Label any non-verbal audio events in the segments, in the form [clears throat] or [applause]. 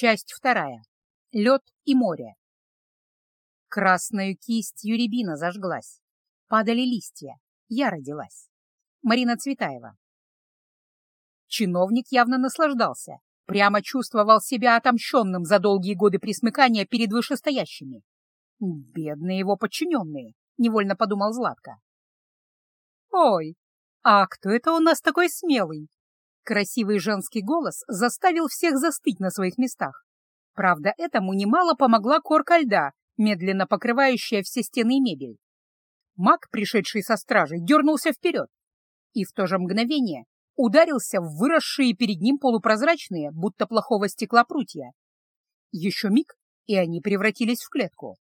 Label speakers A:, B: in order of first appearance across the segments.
A: Часть вторая. Лед и море. Красную кистью рябина зажглась. Падали листья. Я родилась. Марина Цветаева. Чиновник явно наслаждался, прямо чувствовал себя отомщенным за долгие годы присмыкания перед вышестоящими. Бедные его подчиненные, невольно подумал Златко. Ой, а кто это у нас такой смелый? Красивый женский голос заставил всех застыть на своих местах. Правда, этому немало помогла корка льда, медленно покрывающая все стены и мебель. Маг, пришедший со стражей, дернулся вперед и в то же мгновение ударился в выросшие перед ним полупрозрачные, будто плохого стекла прутья. Еще миг, и они превратились в клетку.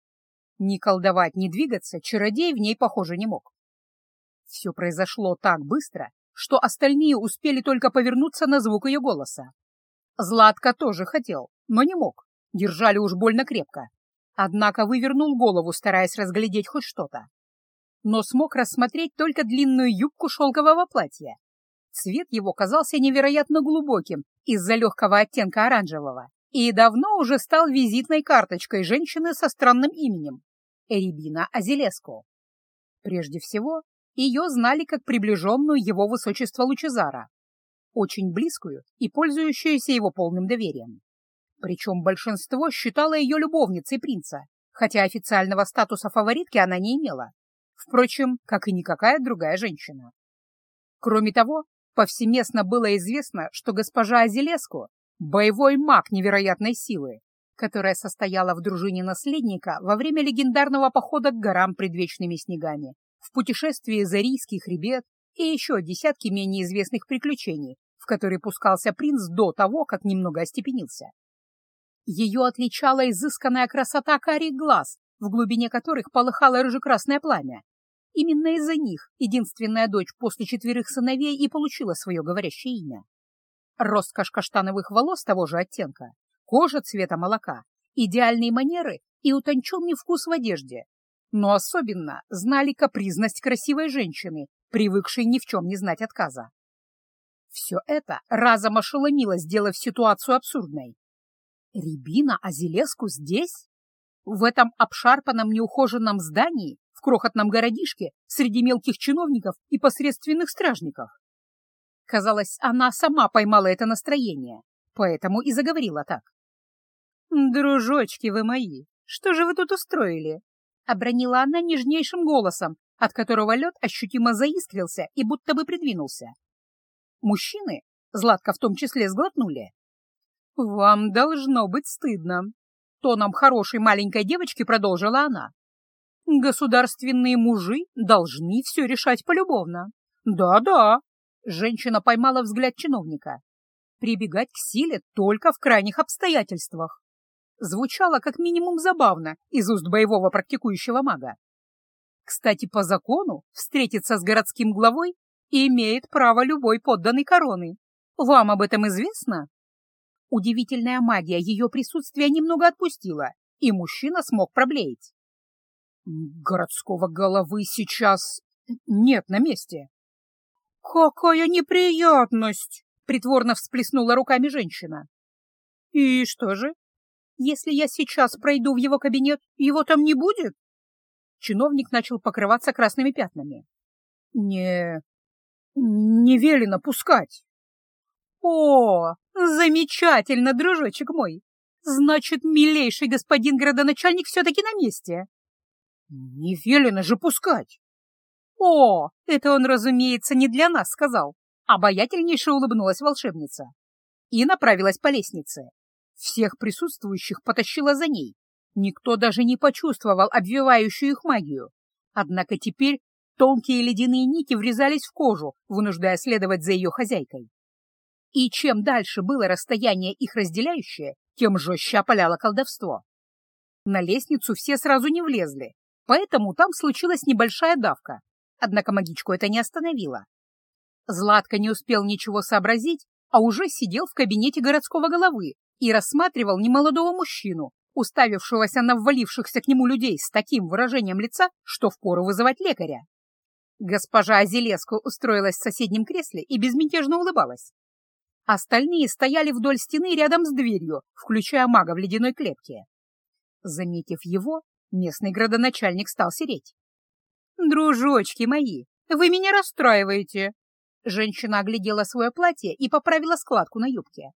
A: Ни колдовать, ни двигаться чародей в ней, похоже, не мог. Все произошло так быстро, что остальные успели только повернуться на звук ее голоса. Златко тоже хотел, но не мог. Держали уж больно крепко. Однако вывернул голову, стараясь разглядеть хоть что-то. Но смог рассмотреть только длинную юбку шелкового платья. Цвет его казался невероятно глубоким из-за легкого оттенка оранжевого и давно уже стал визитной карточкой женщины со странным именем — Эрибина Азелеско. Прежде всего, ее знали как приближенную его высочества Лучезара, очень близкую и пользующуюся его полным доверием. Причем большинство считало ее любовницей принца, хотя официального статуса фаворитки она не имела. Впрочем, как и никакая другая женщина. Кроме того, повсеместно было известно, что госпожа Азелеску — боевой маг невероятной силы, которая состояла в дружине наследника во время легендарного похода к горам предвечными снегами в путешествии за Рийский хребет и еще десятки менее известных приключений, в которые пускался принц до того, как немного остепенился. Ее отличала изысканная красота карих глаз, в глубине которых полыхало рыжекрасное пламя. Именно из-за них единственная дочь после четверых сыновей и получила свое говорящее имя. Роскошь каштановых волос того же оттенка, кожа цвета молока, идеальные манеры и утонченный вкус в одежде но особенно знали капризность красивой женщины, привыкшей ни в чем не знать отказа. Все это разом ошеломило, сделав ситуацию абсурдной. Рябина Азелеску здесь? В этом обшарпанном неухоженном здании, в крохотном городишке, среди мелких чиновников и посредственных стражников? Казалось, она сама поймала это настроение, поэтому и заговорила так. «Дружочки вы мои, что же вы тут устроили? Обронила она нежнейшим голосом, от которого лед ощутимо заискрился и будто бы придвинулся. Мужчины, Златко в том числе, сглотнули. «Вам должно быть стыдно», — тоном хорошей маленькой девочки продолжила она. «Государственные мужи должны все решать полюбовно». «Да-да», — женщина поймала взгляд чиновника. «Прибегать к силе только в крайних обстоятельствах» звучало как минимум забавно из уст боевого практикующего мага. Кстати, по закону встретиться с городским главой имеет право любой подданный короны. Вам об этом известно? Удивительная магия ее присутствия немного отпустила, и мужчина смог проблеять. Городского головы сейчас нет на месте. «Какая неприятность!» — притворно всплеснула руками женщина. «И что же, если я сейчас пройду в его кабинет, его там не будет? Чиновник начал покрываться красными пятнами. Не... не велено пускать. О, замечательно, дружочек мой. Значит, милейший господин градоначальник все-таки на месте. Не велено же пускать. О, это он, разумеется, не для нас сказал. Обаятельнейше улыбнулась волшебница и направилась по лестнице. Всех присутствующих потащила за ней. Никто даже не почувствовал обвивающую их магию. Однако теперь тонкие ледяные нити врезались в кожу, вынуждая следовать за ее хозяйкой. И чем дальше было расстояние их разделяющее, тем жестче опаляло колдовство. На лестницу все сразу не влезли, поэтому там случилась небольшая давка, однако магичку это не остановило. Златко не успел ничего сообразить, а уже сидел в кабинете городского головы, и рассматривал немолодого мужчину, уставившегося на ввалившихся к нему людей с таким выражением лица, что впору вызывать лекаря. Госпожа Азелеску устроилась в соседнем кресле и безмятежно улыбалась. Остальные стояли вдоль стены рядом с дверью, включая мага в ледяной клетке. Заметив его, местный градоначальник стал сереть. «Дружочки мои, вы меня расстраиваете!» Женщина оглядела свое платье и поправила складку на юбке.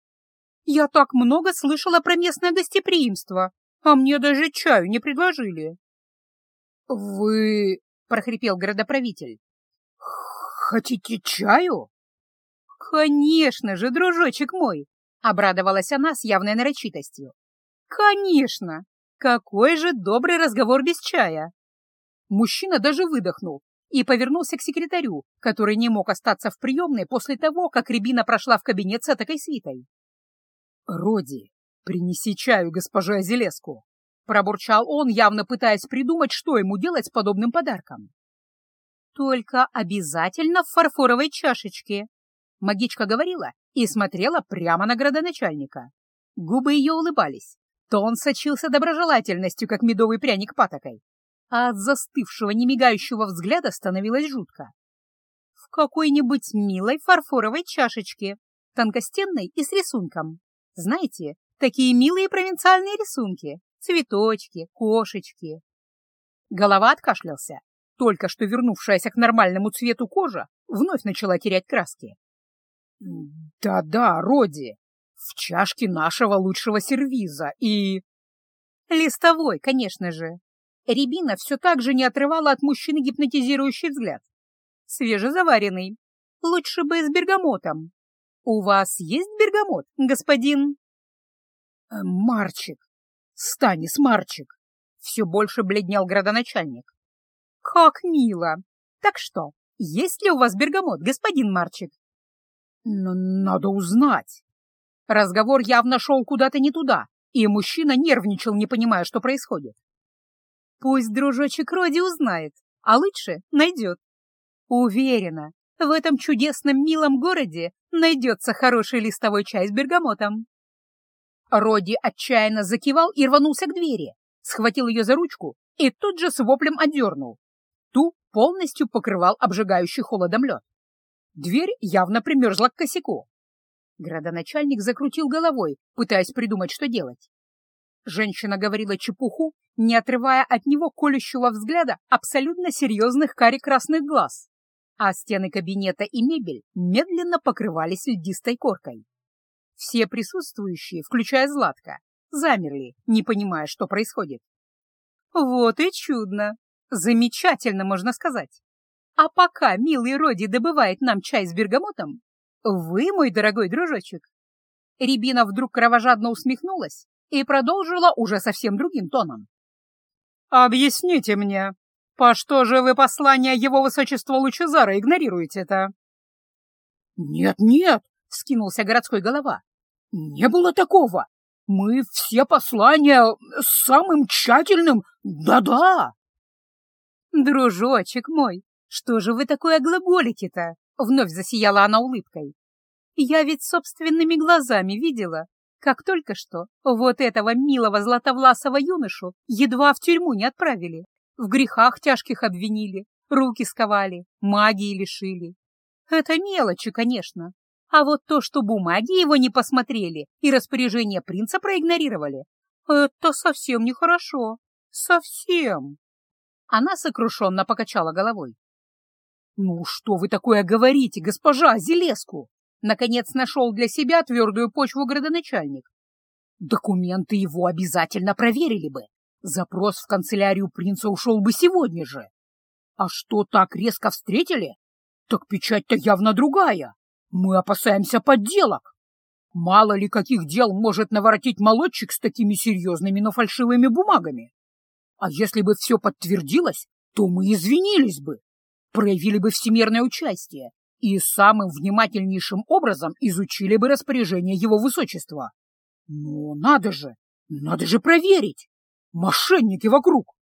A: «Я так много слышала про местное гостеприимство, а мне даже чаю не предложили».
B: «Вы...» — прохрипел городоправитель. «Хотите чаю?»
A: «Конечно же, дружочек мой!» — обрадовалась она с явной нарочитостью. «Конечно! Какой же добрый разговор без чая!» Мужчина даже выдохнул и повернулся к секретарю, который не мог остаться в приемной после того, как Рябина прошла в кабинет с этакой свитой.
B: «Роди, принеси чаю госпоже Азелеску!» — пробурчал он, явно пытаясь придумать, что ему делать с подобным подарком.
A: «Только обязательно в фарфоровой чашечке», Магичка говорила и смотрела прямо на градоначальника. Губы ее улыбались. Тон сочился доброжелательностью, как медовый пряник патокой. А от застывшего, немигающего взгляда становилось жутко. В какой-нибудь милой фарфоровой чашечке, тонкостенной и с рисунком. Знаете, такие милые провинциальные рисунки. Цветочки, кошечки. Голова откашлялся. Только что вернувшаяся к нормальному цвету кожа вновь начала терять краски.
B: «Да-да, Роди, в чашке нашего лучшего сервиза и...»
A: «Листовой, конечно же». Рябина все так же не отрывала от мужчины гипнотизирующий взгляд. «Свежезаваренный. Лучше бы с бергамотом. У вас есть бергамот, господин?»
B: «Э, «Марчик. Станис Марчик».
A: Все больше бледнел градоначальник. «Как мило! Так что, есть ли у вас бергамот, господин Марчик?»
B: Но надо узнать.
A: Разговор явно шел куда-то не туда, и мужчина нервничал, не понимая, что происходит. Пусть дружочек Роди узнает, а лучше найдет. Уверена, в этом чудесном милом городе найдется хороший листовой чай с бергамотом. Роди отчаянно закивал и рванулся к двери, схватил ее за ручку и тут же с воплем отдернул. Ту полностью покрывал обжигающий холодом лед. Дверь явно примерзла к косяку. Градоначальник закрутил головой, пытаясь придумать, что делать. Женщина говорила чепуху, не отрывая от него колющего взгляда абсолютно серьезных кари-красных глаз, а стены кабинета и мебель медленно покрывались льдистой коркой. Все присутствующие, включая Златка, замерли, не понимая, что происходит. Вот и чудно! Замечательно, можно сказать! А пока милый Роди добывает нам чай с бергамотом, вы, мой дорогой дружочек. Рябина вдруг кровожадно усмехнулась и продолжила уже совсем другим тоном. «Объясните мне, по что же вы послание его высочества Лучезара игнорируете-то?»
B: «Нет-нет», — скинулся городской голова, — «не было такого. Мы все послания самым тщательным, да-да».
A: «Дружочек мой, «Что же вы такое глаголите-то?» — вновь засияла она улыбкой. «Я ведь собственными глазами видела, как только что вот этого милого златовласого юношу едва в тюрьму не отправили, в грехах тяжких обвинили, руки сковали, магии лишили. Это мелочи, конечно, а вот то, что бумаги его не посмотрели и распоряжение принца проигнорировали, это совсем нехорошо. Совсем. Она сокрушенно покачала головой.
B: «Ну что вы такое говорите, госпожа Зелеску?»
A: Наконец нашел для себя твердую почву градоначальник.
B: «Документы его обязательно проверили бы. Запрос в канцелярию принца ушел бы сегодня же. А что так резко встретили? Так печать-то явно другая. Мы опасаемся подделок. Мало ли каких дел может наворотить молодчик с такими серьезными, но фальшивыми бумагами. А если бы все подтвердилось, то мы извинились бы проявили бы всемирное участие и самым внимательнейшим образом изучили бы распоряжение его высочества. Но надо же, надо же проверить! Мошенники вокруг!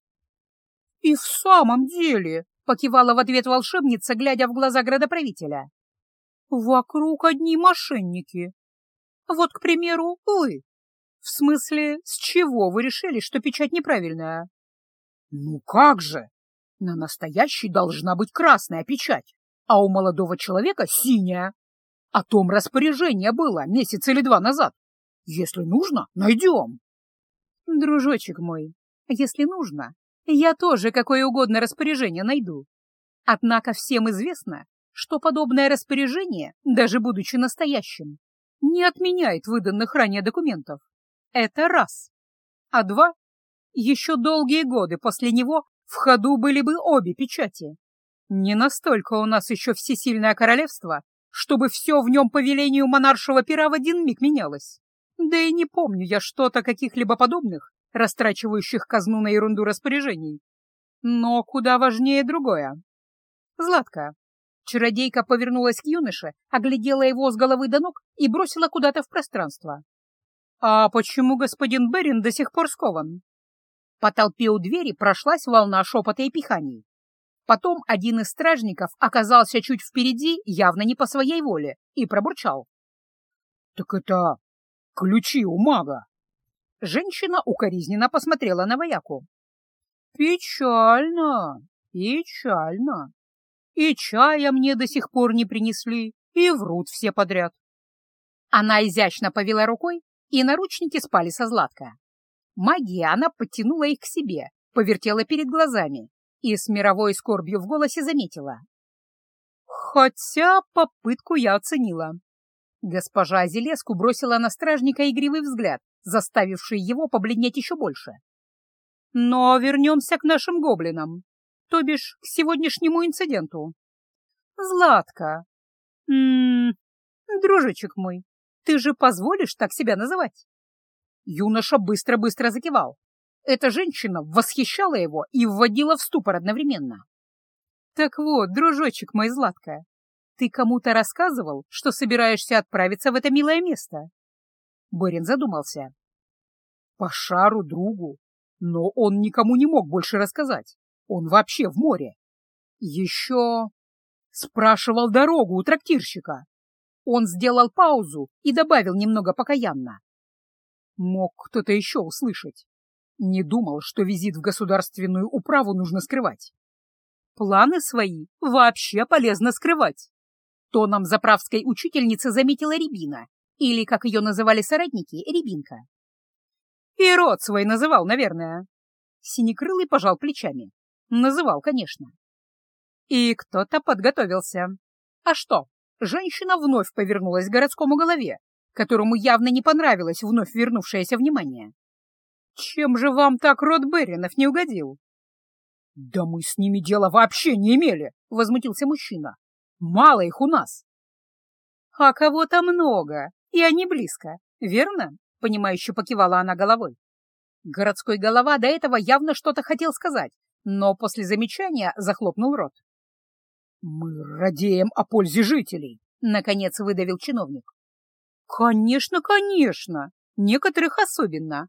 A: — И в самом деле, — покивала в ответ волшебница, глядя в глаза градоправителя, — вокруг одни мошенники. Вот, к примеру, вы. В смысле, с чего вы решили, что печать неправильная?
B: — Ну как же! На настоящей должна быть красная печать, а у молодого человека синяя. О том распоряжение было месяц или два назад. Если нужно, найдем.
A: Дружочек мой, если нужно, я тоже какое угодно распоряжение найду. Однако всем известно, что подобное распоряжение, даже будучи настоящим, не отменяет выданных ранее документов. Это раз. А два, еще долгие годы после него в ходу были бы обе печати. Не настолько у нас еще всесильное королевство, чтобы все в нем по велению монаршего пера в один миг менялось. Да и не помню я что-то каких-либо подобных, растрачивающих казну на ерунду распоряжений. Но куда важнее другое. Златка. Чародейка повернулась к юноше, оглядела его с головы до ног и бросила куда-то в пространство. «А почему господин Берин до сих пор скован?» По толпе у двери прошлась волна шепота и пиханий. Потом один из стражников оказался чуть впереди, явно не по своей воле, и пробурчал.
B: — Так это ключи у мага.
A: Женщина укоризненно посмотрела на вояку. — Печально, печально. И чая мне до сих пор не принесли, и врут все подряд. Она изящно повела рукой, и наручники спали со Златка. Магия она подтянула их к себе, повертела перед глазами и с мировой скорбью в голосе заметила. Хотя попытку я оценила. Госпожа Зелеску бросила на стражника игривый взгляд, заставивший его побледнеть еще больше. Но вернемся к нашим гоблинам, то бишь к сегодняшнему инциденту. Златка. М -м, дружочек мой, ты же позволишь так себя называть? Юноша быстро-быстро закивал. Эта женщина восхищала его и вводила в ступор одновременно. «Так вот, дружочек мой Златка, ты кому-то рассказывал, что собираешься отправиться в это милое место?» Борин задумался.
B: «По шару другу, но он никому не мог больше рассказать. Он вообще в море. Еще спрашивал дорогу у трактирщика. Он сделал паузу и добавил немного покаянно. Мог кто-то еще услышать. Не думал, что визит в государственную управу нужно скрывать.
A: Планы свои вообще полезно скрывать. Тоном заправской учительницы заметила Рябина, или, как ее называли соратники, Рябинка. И род свой называл, наверное. Синекрылый пожал плечами. Называл, конечно. И кто-то подготовился. А что? Женщина вновь повернулась к городскому голове, которому явно не понравилось вновь вернувшееся внимание. Чем же вам так род Беринов не угодил?
B: — Да мы с ними дела вообще не имели, — возмутился мужчина. — Мало их у нас.
A: — А кого-то много, и они близко, верно? — понимающе покивала она головой. Городской голова до этого явно что-то хотел сказать, но после замечания захлопнул рот.
B: — Мы радеем о пользе жителей, — наконец выдавил чиновник.
A: — Конечно, конечно, некоторых особенно,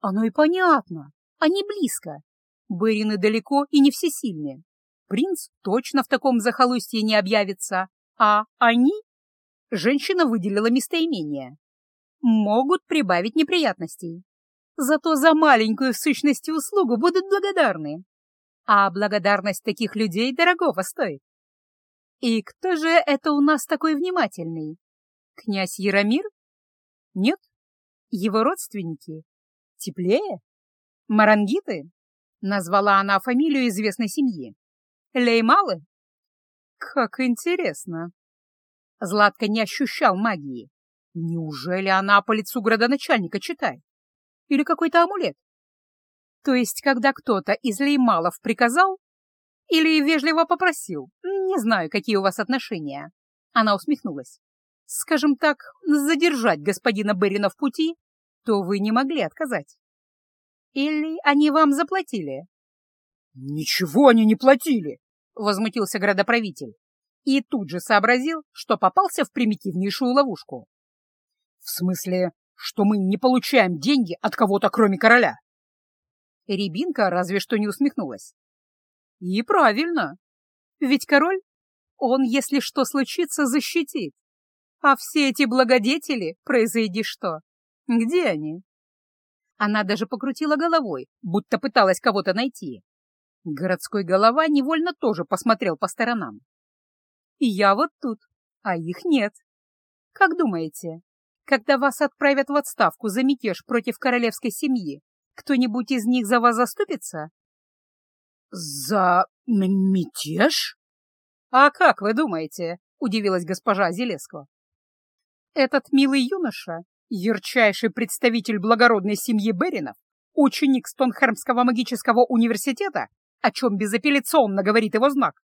A: оно и понятно. Они близко. Берины далеко и не всесильны. Принц точно в таком захолустье не объявится. А они? Женщина выделила местоимение. Могут прибавить неприятностей. Зато за маленькую в сущности услугу будут благодарны. А благодарность таких людей дорогого стоит. И кто же это у нас такой внимательный? Князь Яромир? Нет? Его родственники? Теплее? Марангиты? Назвала она фамилию известной семьи. Леймалы? Как интересно. Златка не ощущал магии. Неужели она по лицу градоначальника читает? Или какой-то амулет? То есть, когда кто-то из леймалов приказал или вежливо попросил, не знаю, какие у вас отношения, она усмехнулась. Скажем так, задержать господина Берина в пути то вы не могли отказать. Или они вам заплатили?
B: Ничего они не платили,
A: возмутился городоправитель и тут же сообразил, что попался в примитивнейшую ловушку.
B: В смысле, что мы не получаем деньги от кого-то, кроме короля?
A: Рябинка разве что не усмехнулась. И правильно. Ведь король, он, если что случится, защитит. А все эти благодетели, произойди что, где они? Она даже покрутила головой, будто пыталась кого-то найти. Городской голова невольно тоже посмотрел по сторонам. И я вот тут, а их нет. Как думаете, когда вас отправят в отставку за мятеж против королевской семьи, кто-нибудь из них за вас заступится?
B: За мятеж?
A: А как вы думаете? Удивилась госпожа Зелескова. Этот милый юноша, ярчайший представитель благородной семьи Беринов, ученик Стонхермского магического университета, о чем безапелляционно говорит его знак,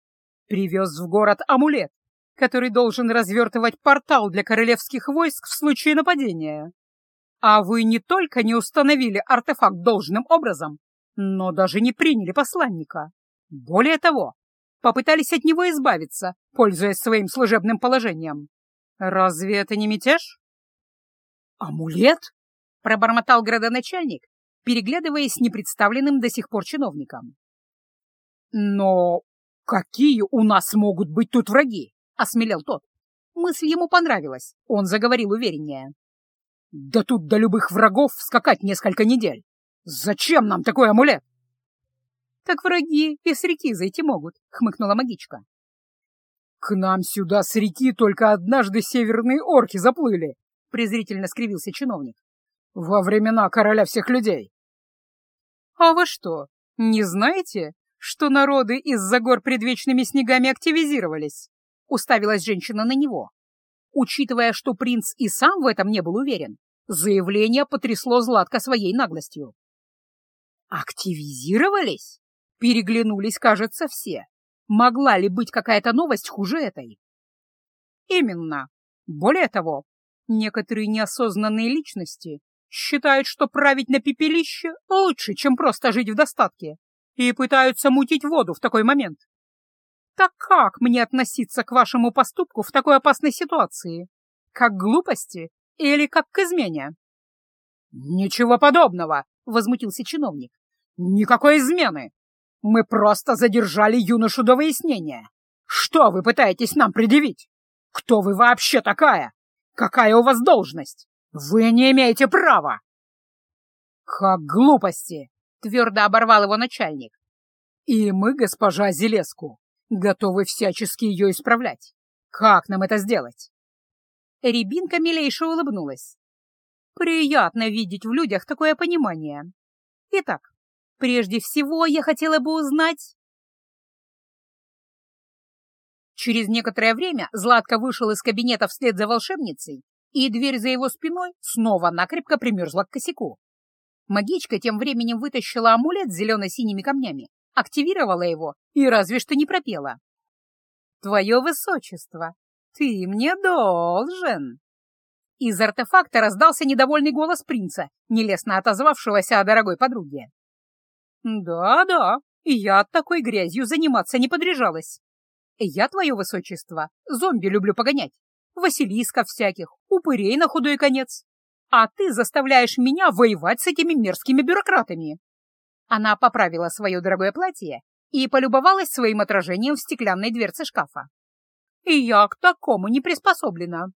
A: привез в город амулет, который должен развертывать портал для королевских войск в случае нападения. А вы не только не установили артефакт должным образом, но даже не приняли посланника. Более того, попытались от него избавиться, пользуясь своим служебным положением. Разве это не мятеж?
B: «Амулет?»
A: — пробормотал градоначальник, переглядываясь с непредставленным до сих пор чиновником.
B: «Но какие у нас могут быть тут враги?» — осмелел тот.
A: Мысль ему понравилась, он заговорил увереннее.
B: «Да тут до любых врагов скакать несколько недель. Зачем нам такой амулет?»
A: «Так враги и с реки зайти могут», — хмыкнула магичка.
B: «К нам сюда с реки только однажды северные орки заплыли», — презрительно скривился чиновник. «Во времена короля всех людей».
A: «А вы что, не знаете, что народы из-за гор предвечными снегами активизировались?» — уставилась женщина на него. Учитывая, что принц и сам в этом не был уверен, заявление потрясло Златко своей наглостью. «Активизировались?» — переглянулись, кажется, все. Могла ли быть какая-то новость хуже этой? Именно. Более того, некоторые неосознанные личности считают, что править на пепелище лучше, чем просто жить в достатке, и пытаются мутить воду в такой момент. Так как мне относиться к вашему поступку в такой опасной ситуации? Как к глупости или как к измене?
B: Ничего подобного, возмутился чиновник. Никакой измены. Мы просто задержали юношу до выяснения. Что вы пытаетесь нам предъявить? Кто вы вообще такая? Какая у вас должность? Вы не имеете права!»
A: «Как глупости!» — твердо оборвал его начальник.
B: «И мы, госпожа Зелеску, готовы всячески ее исправлять. Как нам это сделать?»
A: Рябинка милейше улыбнулась. «Приятно видеть в людях такое понимание. Итак, прежде всего я хотела бы узнать...» Через некоторое время Златко вышел из кабинета вслед за волшебницей и дверь за его спиной снова накрепко примерзла к косяку. Магичка тем временем вытащила амулет с зелено-синими камнями, активировала его и разве что не пропела. «Твое высочество, ты мне должен!» Из артефакта раздался недовольный голос принца, нелестно отозвавшегося о дорогой подруге. «Да-да, я такой грязью заниматься не подряжалась. Я, твое высочество, зомби люблю погонять, василисков всяких, упырей на худой конец. А ты заставляешь меня воевать с этими мерзкими бюрократами. Она поправила свое дорогое платье и полюбовалась своим отражением в стеклянной дверце шкафа. Я к такому не приспособлена.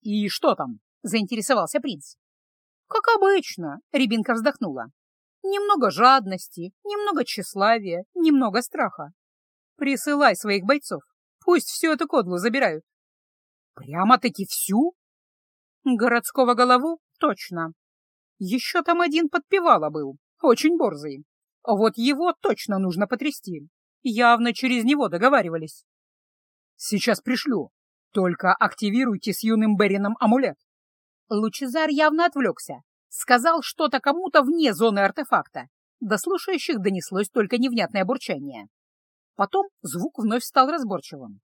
B: И что там? заинтересовался принц.
A: Как обычно, Рябинка вздохнула. Немного жадности, немного тщеславия, немного страха. Присылай своих бойцов, пусть всю эту кодлу забирают.
B: Прямо-таки всю?
A: Городского голову? Точно. Еще там один подпевала был, очень борзый. Вот его точно нужно потрясти. Явно через него договаривались.
B: Сейчас пришлю. Только активируйте с юным Берином амулет.
A: Лучезар явно отвлекся. Сказал что-то кому-то вне зоны артефакта. До слушающих донеслось только невнятное бурчание. Потом звук вновь стал разборчивым.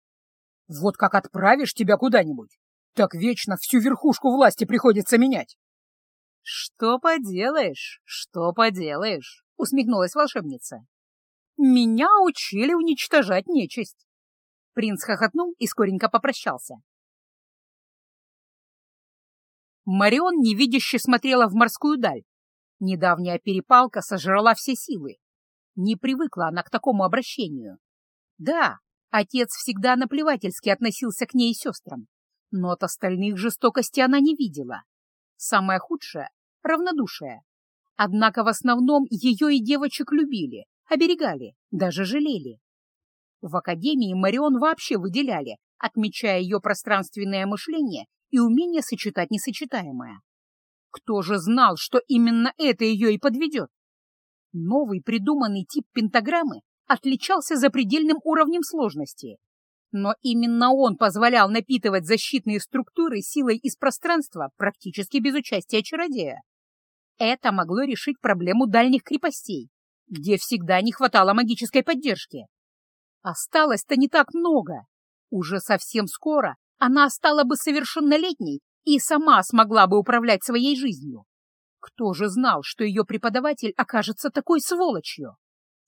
B: Вот как отправишь тебя куда-нибудь, так вечно всю верхушку власти приходится менять.
A: — Что поделаешь, что поделаешь, — усмехнулась волшебница. — Меня учили уничтожать нечисть. Принц хохотнул и скоренько попрощался. Марион невидяще смотрела в морскую даль. Недавняя перепалка сожрала все силы. Не привыкла она к такому обращению. Да, Отец всегда наплевательски относился к ней и сестрам, но от остальных жестокости она не видела. Самое худшее — равнодушие. Однако в основном ее и девочек любили, оберегали, даже жалели. В академии Марион вообще выделяли, отмечая ее пространственное мышление и умение сочетать несочетаемое. Кто же знал, что именно это ее и подведет? Новый придуманный тип пентаграммы отличался запредельным уровнем сложности, но именно он позволял напитывать защитные структуры силой из пространства практически без участия чародея. Это могло решить проблему дальних крепостей, где всегда не хватало магической поддержки. Осталось-то не так много. Уже совсем скоро она стала бы совершеннолетней и сама смогла бы управлять своей жизнью. Кто же знал, что ее преподаватель окажется такой сволочью?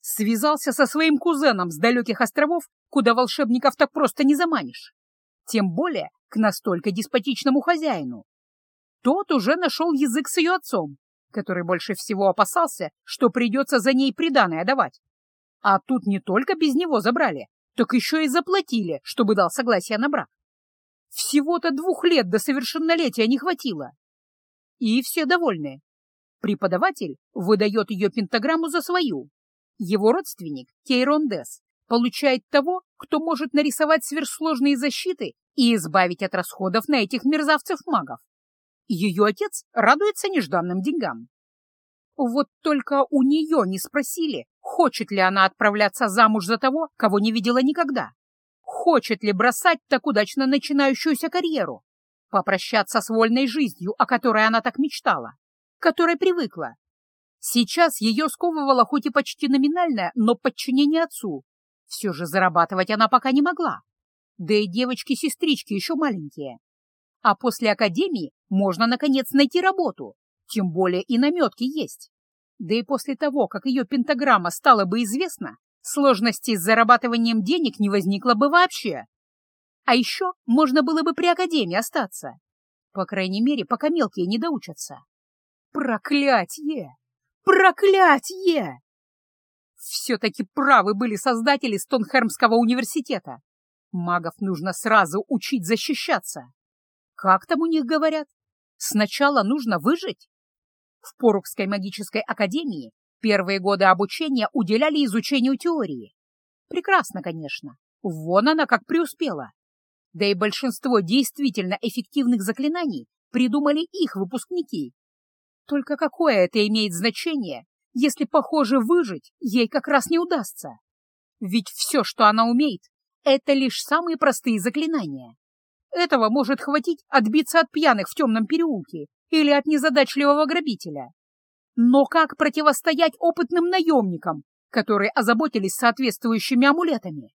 A: Связался со своим кузеном с далеких островов, куда волшебников так просто не заманишь. Тем более к настолько деспотичному хозяину. Тот уже нашел язык с ее отцом, который больше всего опасался, что придется за ней приданое давать. А тут не только без него забрали, так еще и заплатили, чтобы дал согласие на брак. Всего-то двух лет до совершеннолетия не хватило. И все довольны. Преподаватель выдает ее пентаграмму за свою. Его родственник, Кейрон Дес, получает того, кто может нарисовать сверхсложные защиты и избавить от расходов на этих мерзавцев-магов. Ее отец радуется нежданным деньгам. Вот только у нее не спросили, хочет ли она отправляться замуж за того, кого не видела никогда. Хочет ли бросать так удачно начинающуюся карьеру? Попрощаться с вольной жизнью, о которой она так мечтала, которой привыкла. Сейчас ее сковывало хоть и почти номинальное, но подчинение отцу. Все же зарабатывать она пока не могла. Да и девочки-сестрички еще маленькие. А после академии можно, наконец, найти работу, тем более и наметки есть. Да и после того, как ее пентаграмма стала бы известна, сложностей с зарабатыванием денег не возникло бы вообще. А еще можно было бы при академии остаться. По крайней мере, пока мелкие не доучатся. Проклятье! Проклятье! Все-таки правы были создатели Стонхермского университета. Магов нужно сразу учить защищаться. Как там у них говорят? Сначала нужно выжить. В Порукской магической академии первые годы обучения уделяли изучению теории. Прекрасно, конечно. Вон она как преуспела. Да и большинство действительно эффективных заклинаний придумали их выпускники. Только какое это имеет значение, если, похоже, выжить ей как раз не удастся? Ведь все, что она умеет, это лишь самые простые заклинания. Этого может хватить отбиться от пьяных в темном переулке или от незадачливого грабителя. Но как противостоять опытным наемникам, которые озаботились соответствующими амулетами?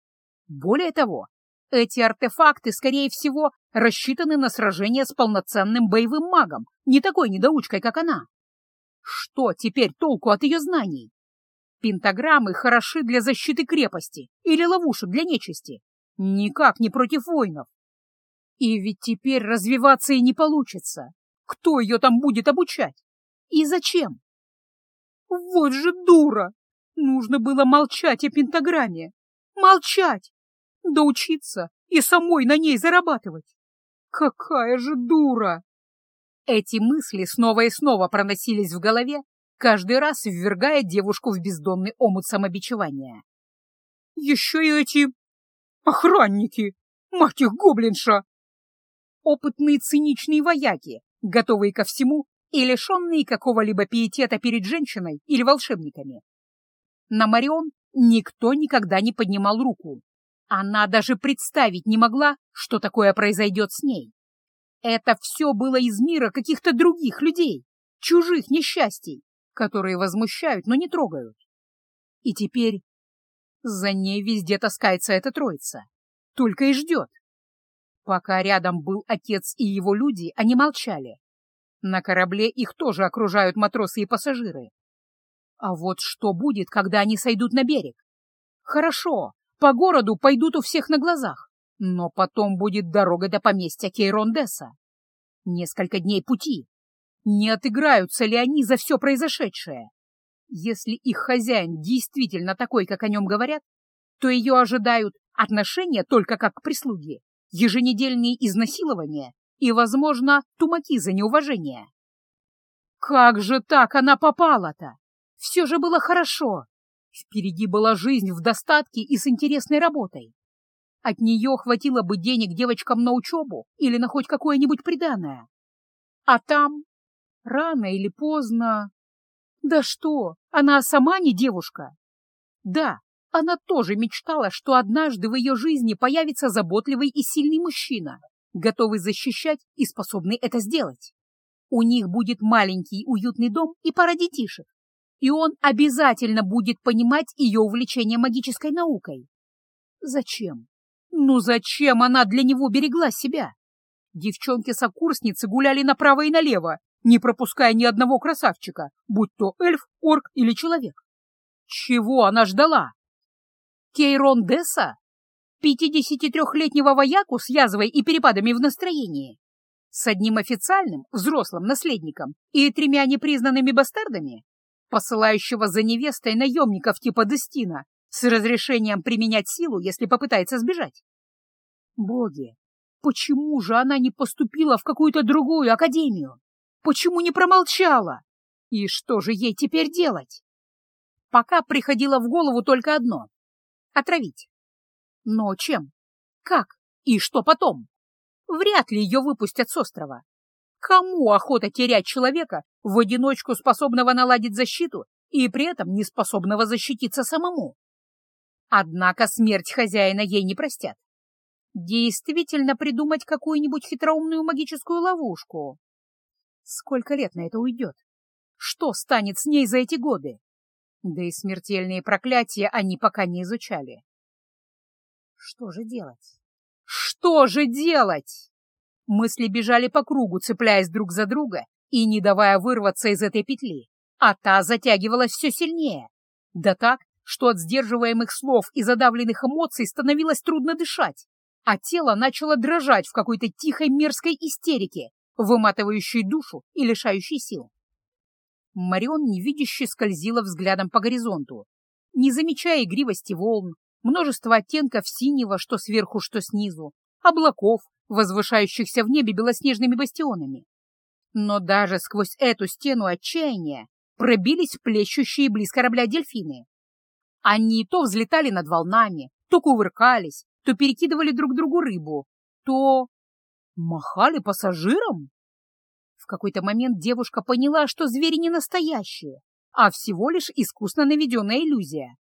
A: Более того, эти артефакты, скорее всего, рассчитаны на сражение с полноценным боевым магом, не такой недоучкой, как она. Что теперь толку от ее знаний? Пентаграммы хороши для защиты крепости или ловушек для нечисти, никак не против воинов. И ведь теперь развиваться и не получится. Кто ее там будет обучать? И зачем? Вот же дура! Нужно было молчать о пентаграмме. Молчать! Доучиться и самой на ней зарабатывать. Какая же дура! Эти мысли снова и снова проносились в голове, каждый раз ввергая девушку в бездонный омут самобичевания. Еще и эти охранники, мать их гоблинша! опытные циничные вояки, готовые ко всему и лишенные какого-либо пиетета перед женщиной или волшебниками. На Марион никто никогда не поднимал руку. Она даже представить не могла, что такое произойдет с ней. Это все было из мира каких-то других людей, чужих несчастий, которые возмущают, но не трогают. И теперь за ней везде таскается эта троица, только и ждет, Пока рядом был отец и его люди, они молчали. На корабле их тоже окружают матросы и пассажиры. А вот что будет, когда они сойдут на берег? Хорошо, по городу пойдут у всех на глазах, но потом будет дорога до поместья Кейрондеса. Несколько дней пути. Не отыграются ли они за все произошедшее? Если их хозяин действительно такой, как о нем говорят, то ее ожидают отношения только как к прислуге еженедельные изнасилования и, возможно, тумаки за неуважение. Как же так она попала-то? Все же было хорошо. Впереди была жизнь в достатке и с интересной работой. От нее хватило бы денег девочкам на учебу или на хоть какое-нибудь приданое. А там, рано или поздно... Да что, она сама не девушка. Да, она тоже мечтала, что однажды в ее жизни появится заботливый и сильный мужчина, готовый защищать и способный это сделать. У них будет маленький уютный дом и пара детишек, и он обязательно будет понимать ее увлечение магической наукой. Зачем? Ну зачем она для него берегла себя? Девчонки-сокурсницы гуляли направо и налево, не пропуская ни одного красавчика, будь то эльф, орк или человек. Чего она ждала? Кейрон Десса? 53-летнего вояку с язвой и перепадами в настроении? С одним официальным, взрослым наследником и тремя непризнанными бастардами? Посылающего за невестой наемников типа Дестина с разрешением применять силу, если попытается сбежать? Боги, почему же она не поступила в какую-то другую академию? Почему не промолчала? И что же ей теперь делать? Пока приходило в голову только одно — отравить. Но чем? Как? И что потом? Вряд ли ее выпустят с острова. Кому охота терять человека, в одиночку способного наладить защиту и при этом не способного защититься самому? Однако смерть хозяина ей не простят. Действительно придумать какую-нибудь хитроумную магическую ловушку. Сколько лет на это уйдет? Что станет с ней за эти годы? Да и смертельные проклятия они пока не изучали. Что же делать? Что же делать? Мысли бежали по кругу, цепляясь друг за друга и не давая вырваться из этой петли, а та затягивалась все сильнее. Да так, что от сдерживаемых слов и задавленных эмоций становилось трудно дышать, а тело начало дрожать в какой-то тихой мерзкой истерике, выматывающей душу и лишающей сил. Марион невидяще скользила взглядом по горизонту, не замечая игривости волн, множество оттенков синего, что сверху, что снизу, облаков, возвышающихся в небе белоснежными бастионами. Но даже сквозь эту стену отчаяния пробились плещущие близ корабля дельфины. Они то взлетали над волнами, то кувыркались, то перекидывали друг другу рыбу, то Махали пассажирам? В какой-то момент девушка поняла, что звери не настоящие, а всего лишь искусно наведенная иллюзия.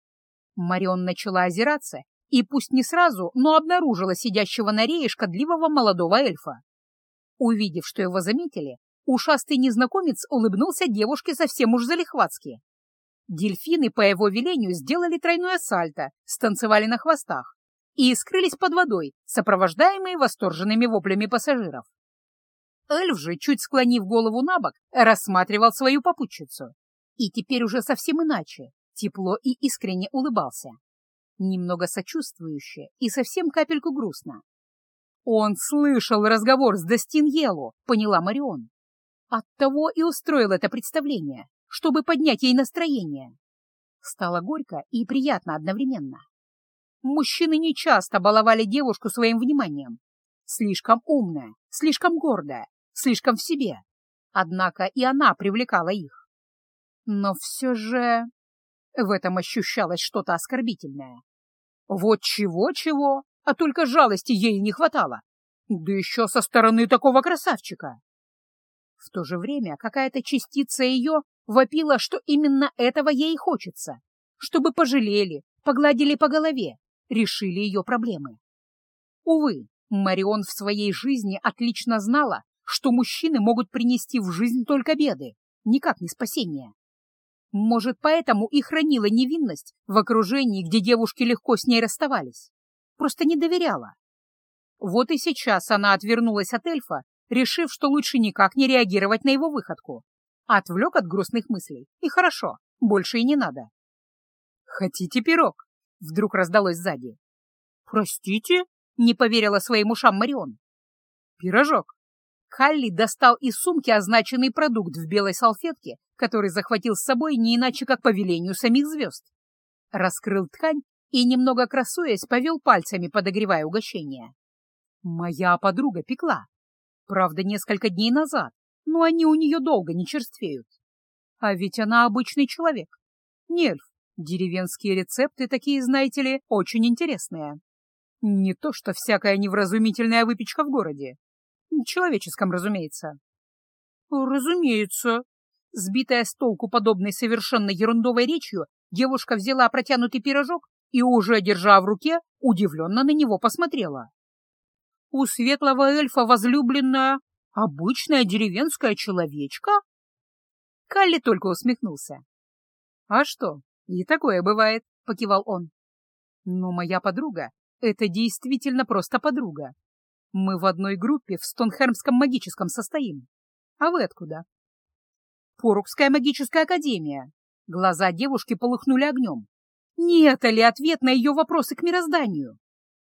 A: Марион начала озираться и пусть не сразу, но обнаружила сидящего на рее шкодливого молодого эльфа. Увидев, что его заметили, ушастый незнакомец улыбнулся девушке совсем уж залихватски. Дельфины по его велению сделали тройное сальто, станцевали на хвостах, и скрылись под водой, сопровождаемые восторженными воплями пассажиров. Эльф же, чуть склонив голову на бок, рассматривал свою попутчицу. И теперь уже совсем иначе, тепло и искренне улыбался. Немного сочувствующе и совсем капельку грустно. Он слышал разговор с Достиньелу, поняла Марион. Оттого и устроил это представление, чтобы поднять ей настроение. Стало горько и приятно одновременно. Мужчины нечасто баловали девушку своим вниманием. Слишком умная, слишком гордая, слишком в себе. Однако и она привлекала их. Но все же в этом ощущалось что-то оскорбительное. Вот чего-чего, а только жалости ей не хватало. Да еще со стороны такого красавчика. В то же время какая-то частица ее вопила, что именно этого ей хочется, чтобы пожалели, погладили по голове, решили ее проблемы. Увы, Марион в своей жизни отлично знала, что мужчины могут принести в жизнь только беды, никак не спасение. Может, поэтому и хранила невинность в окружении, где девушки легко с ней расставались. Просто не доверяла. Вот и сейчас она отвернулась от эльфа, решив, что лучше никак не реагировать на его выходку. Отвлек от грустных мыслей. И хорошо, больше и не надо. «Хотите пирог?» Вдруг раздалось сзади. «Простите?» — не поверила своим ушам Марион. «Пирожок». Халли достал из сумки означенный продукт в белой салфетке, который захватил с собой не иначе, как по велению самих звезд. Раскрыл ткань и, немного красуясь, повел пальцами, подогревая угощение. Моя подруга пекла. Правда, несколько дней назад, но они у нее долго не черствеют. А ведь она обычный человек. Не эльф, Деревенские рецепты такие, знаете ли, очень интересные. Не то что всякая невразумительная выпечка в городе. Человеческом, разумеется.
B: Разумеется. Сбитая с толку подобной совершенно ерундовой речью, девушка взяла протянутый пирожок и, уже держа в руке, удивленно на него посмотрела. У светлого эльфа возлюбленная обычная деревенская человечка?
A: Калли только усмехнулся. «А что, и такое бывает», — покивал он. «Но моя подруга — это действительно просто подруга. Мы в одной группе в Стонхермском магическом состоим. А вы откуда?» «Порукская магическая академия». Глаза девушки полыхнули огнем. Не это ли ответ на ее вопросы к мирозданию?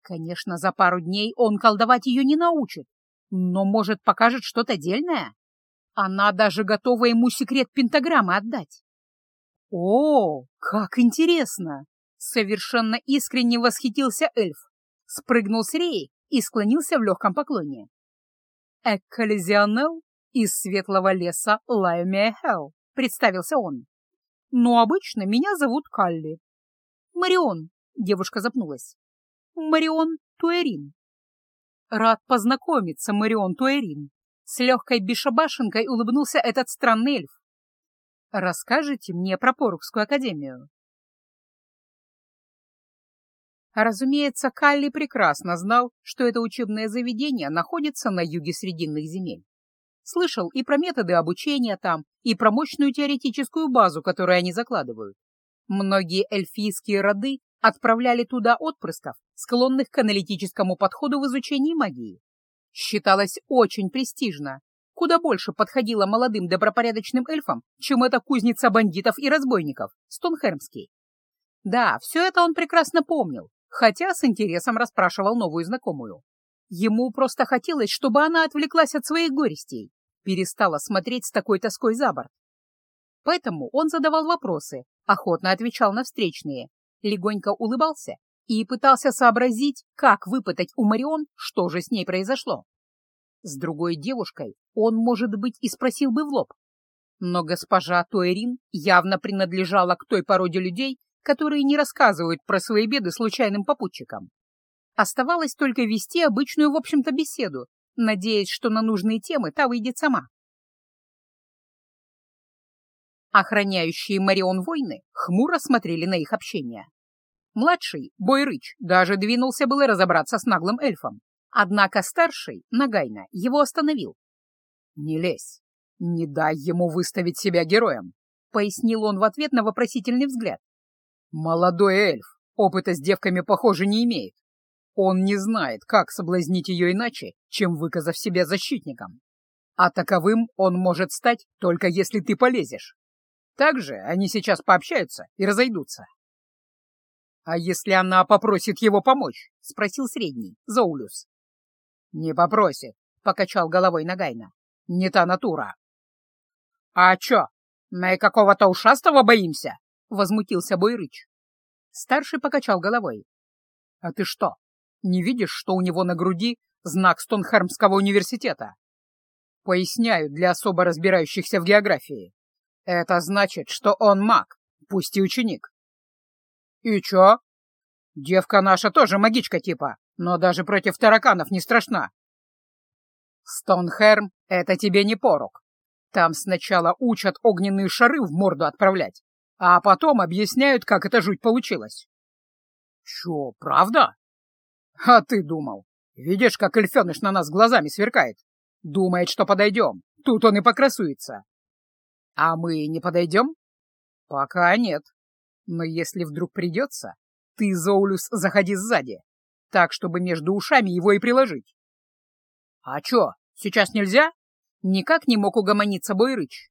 A: Конечно, за пару дней он колдовать ее не научит, но, может, покажет что-то дельное? Она даже готова ему секрет пентаграммы отдать. О, как интересно! Совершенно искренне восхитился эльф, спрыгнул с реи и склонился в легком поклоне. «Экколизионел из светлого леса Лаймиэхел», — представился он. «Но обычно меня зовут Калли». «Марион», — девушка запнулась. «Марион Туэрин». «Рад познакомиться, Марион Туэрин», с легкой бешебашенкой улыбнулся этот странный эльф. «Расскажите мне про Порукскую академию». Разумеется, Калли прекрасно знал, что это учебное заведение находится на юге Срединных земель. Слышал и про методы обучения там, и про мощную теоретическую базу, которую они закладывают. Многие эльфийские роды отправляли туда отпрысков, склонных к аналитическому подходу в изучении магии. Считалось очень престижно, куда больше подходило молодым добропорядочным эльфам, чем эта кузница бандитов и разбойников, Стонхермский. Да, все это он прекрасно помнил, хотя с интересом расспрашивал новую знакомую. Ему просто хотелось, чтобы она отвлеклась от своих горестей, перестала смотреть с такой тоской за борт. Поэтому он задавал вопросы, охотно отвечал на встречные, легонько улыбался и пытался сообразить, как выпытать у Марион, что же с ней произошло. С другой девушкой он, может быть, и спросил бы в лоб. Но госпожа Туэрин явно принадлежала к той породе людей, которые не рассказывают про свои беды случайным попутчикам. Оставалось только вести обычную, в общем-то, беседу, надеясь, что на нужные темы та выйдет сама. Охраняющие Марион воины хмуро смотрели на их общение. Младший, Бойрыч, даже двинулся было разобраться с наглым эльфом. Однако старший, Нагайна, его остановил. «Не лезь, не дай ему выставить себя героем», — пояснил он в ответ на вопросительный взгляд. «Молодой эльф, опыта с девками, похоже, не имеет. Он не знает, как соблазнить ее иначе, чем выказав себя защитником. А таковым он может стать, только если ты полезешь. Также они сейчас пообщаются и разойдутся. «А если она попросит его помочь?» — спросил средний, Зоулюс. «Не попросит», — покачал головой Нагайна. «Не та натура». «А чё, мы какого-то ушастого боимся?» — возмутился Бойрыч. Старший покачал головой. «А ты что, не видишь, что у него на груди знак Стонхармского университета?» Поясняю для особо разбирающихся в географии. Это значит, что он маг, пусть и ученик. «И чё?» «Девка наша тоже магичка типа, но даже против тараканов не страшна». «Стоунхерм — это тебе не порог. Там сначала учат огненные шары в морду отправлять, а потом объясняют, как эта жуть получилась». «Чё, правда?» «А ты думал? Видишь, как эльфеныш на нас глазами сверкает? Думает, что подойдем. Тут он и покрасуется». «А мы не подойдем?» «Пока нет. Но если вдруг придется, ты, Зоулюс, заходи сзади, так, чтобы между ушами его и приложить. А чё, сейчас нельзя? Никак не мог угомониться Бойрыч.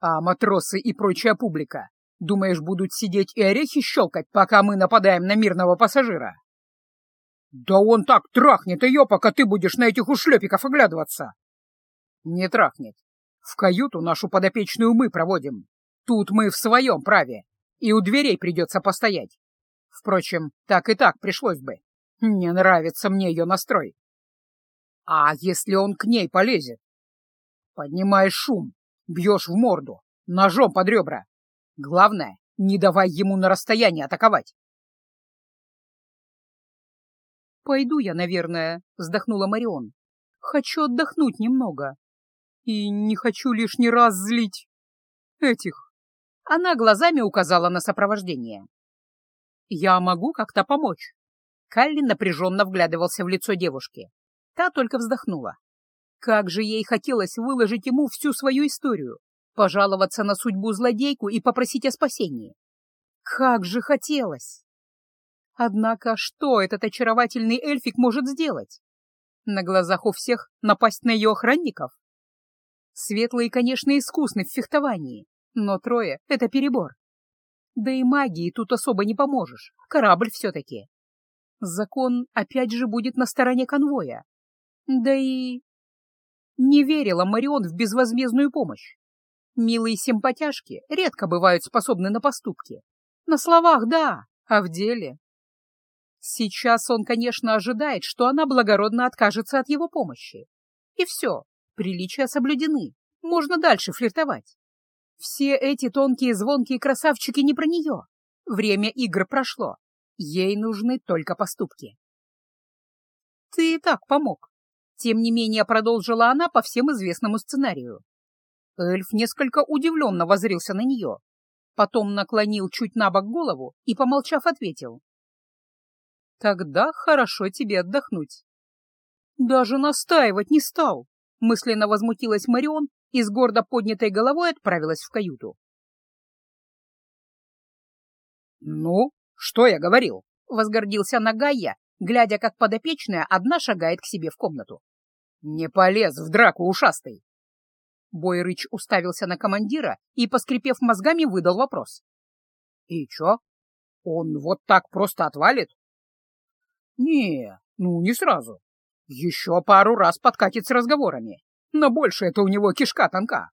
A: А матросы и прочая публика, думаешь, будут сидеть и орехи щелкать, пока мы нападаем на мирного пассажира? Да он так трахнет ее, пока ты будешь на этих ушлепиков оглядываться. Не трахнет. В каюту нашу подопечную мы проводим. Тут мы в своем праве и у дверей придется постоять. Впрочем, так и так пришлось бы. Не нравится мне ее настрой. А если он к ней полезет? Поднимаешь шум, бьешь в морду, ножом под ребра. Главное, не давай ему на расстоянии атаковать. «Пойду я, наверное», — вздохнула Марион. «Хочу отдохнуть немного. И не хочу лишний раз злить этих». Она глазами указала на сопровождение. «Я могу как-то помочь?» Калли напряженно вглядывался в лицо девушки. Та только вздохнула. Как же ей хотелось выложить ему всю свою историю, пожаловаться на судьбу злодейку и попросить о спасении. Как же хотелось! Однако что этот очаровательный эльфик может сделать? На глазах у всех напасть на ее охранников? Светлые, конечно, искусны в фехтовании, но трое — это перебор. Да и магии тут особо не поможешь, корабль все-таки. Закон опять же будет на стороне конвоя. Да и... Не верила Марион в безвозмездную помощь. Милые симпатяшки редко бывают способны на поступки. На словах — да, а в деле... Сейчас он, конечно, ожидает, что она благородно откажется от его помощи. И все, приличия соблюдены, можно дальше флиртовать. Все эти тонкие звонкие красавчики не про нее. Время игр прошло. Ей нужны только поступки. Ты и так помог. Тем не менее, продолжила она по всем известному сценарию. Эльф несколько удивленно возрился на нее. Потом наклонил чуть на бок голову и, помолчав, ответил. «Тогда хорошо тебе отдохнуть». «Даже настаивать не стал», — мысленно возмутилась Марион и с гордо поднятой головой отправилась в каюту.
B: «Ну, что я говорил?»
A: — возгордился Нагая, глядя, как подопечная одна шагает к себе в комнату.
B: «Не полез в драку ушастый!»
A: Бойрыч уставился на командира и, поскрипев мозгами, выдал вопрос.
B: «И чё? Он вот так просто отвалит?» «Не, ну не сразу. Еще пару раз подкатит с разговорами, но больше это у него кишка тонка».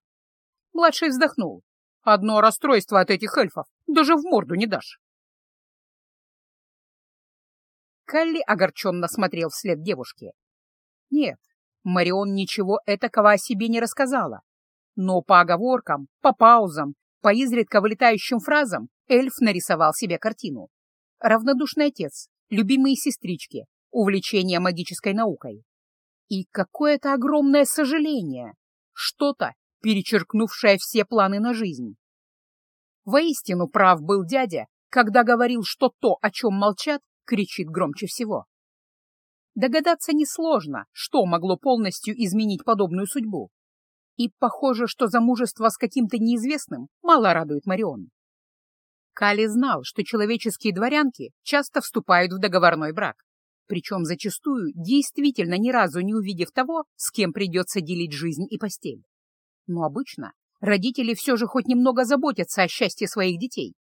A: Младший вздохнул. «Одно расстройство от этих эльфов, даже в морду не дашь». Калли огорченно смотрел вслед девушке. Нет, Марион ничего этакого о себе не рассказала. Но по оговоркам, по паузам, по изредка вылетающим фразам эльф нарисовал себе картину. Равнодушный отец, любимые сестрички, увлечение магической наукой. И какое-то огромное сожаление, что-то, перечеркнувшее все планы на жизнь. Воистину прав был дядя, когда говорил, что то, о чем молчат, кричит громче всего. Догадаться несложно, что могло полностью изменить подобную судьбу. И похоже, что замужество с каким-то неизвестным мало радует Марион. Кали знал, что человеческие дворянки часто вступают в договорной брак, причем зачастую действительно ни разу не увидев того, с кем придется делить жизнь и постель. Но обычно родители все же хоть немного заботятся о счастье своих детей.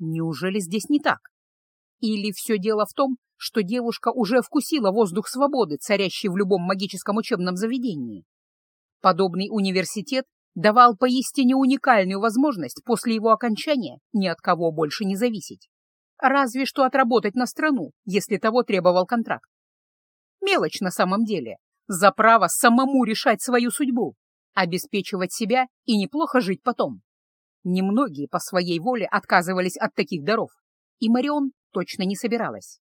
A: Неужели здесь не так? Или все дело в том, что девушка уже вкусила воздух свободы, царящий в любом магическом учебном заведении? Подобный университет давал поистине уникальную возможность после его окончания ни от кого больше не зависеть. Разве что отработать на страну, если того требовал контракт. Мелочь на самом деле. За право самому решать свою судьбу, обеспечивать себя и неплохо жить потом. Немногие по своей воле отказывались от таких даров, и Марион точно не собиралась.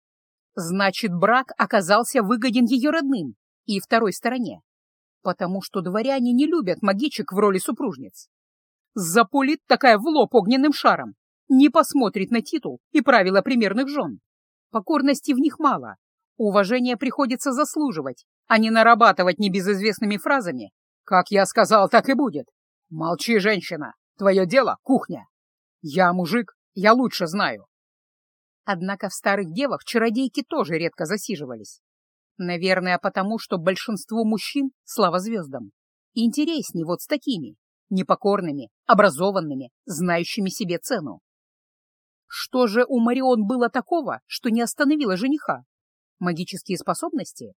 A: Значит, брак оказался выгоден ее родным и второй стороне, потому что дворяне не любят магичек в роли супружниц. Запулит такая в лоб огненным шаром, не посмотрит на титул и правила примерных жен. Покорности в них мало, уважение приходится заслуживать, а не нарабатывать небезызвестными фразами «Как я сказал, так и будет». «Молчи, женщина, твое дело — кухня». «Я мужик, я лучше знаю». Однако в старых девах чародейки тоже редко засиживались. Наверное, потому что большинству мужчин, слава звездам, интересней вот с такими, непокорными, образованными, знающими себе цену. Что же у Марион было такого, что не остановило жениха? Магические способности?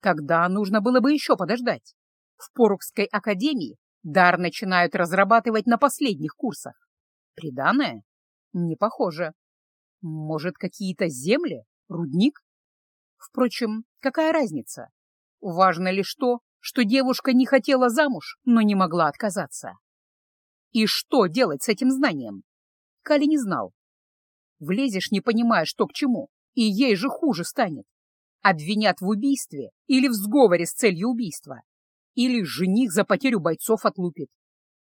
A: Когда нужно было бы еще подождать? В Порукской академии дар начинают разрабатывать на последних курсах. Приданное? Не похоже. Может, какие-то земли? Рудник? Впрочем, какая разница? Важно лишь то, что девушка не хотела замуж, но не могла отказаться. И что делать с этим знанием? Кали не знал. Влезешь, не понимая, что к чему, и ей же хуже станет. обвинят в убийстве или в сговоре с целью убийства, или жених за потерю бойцов отлупит,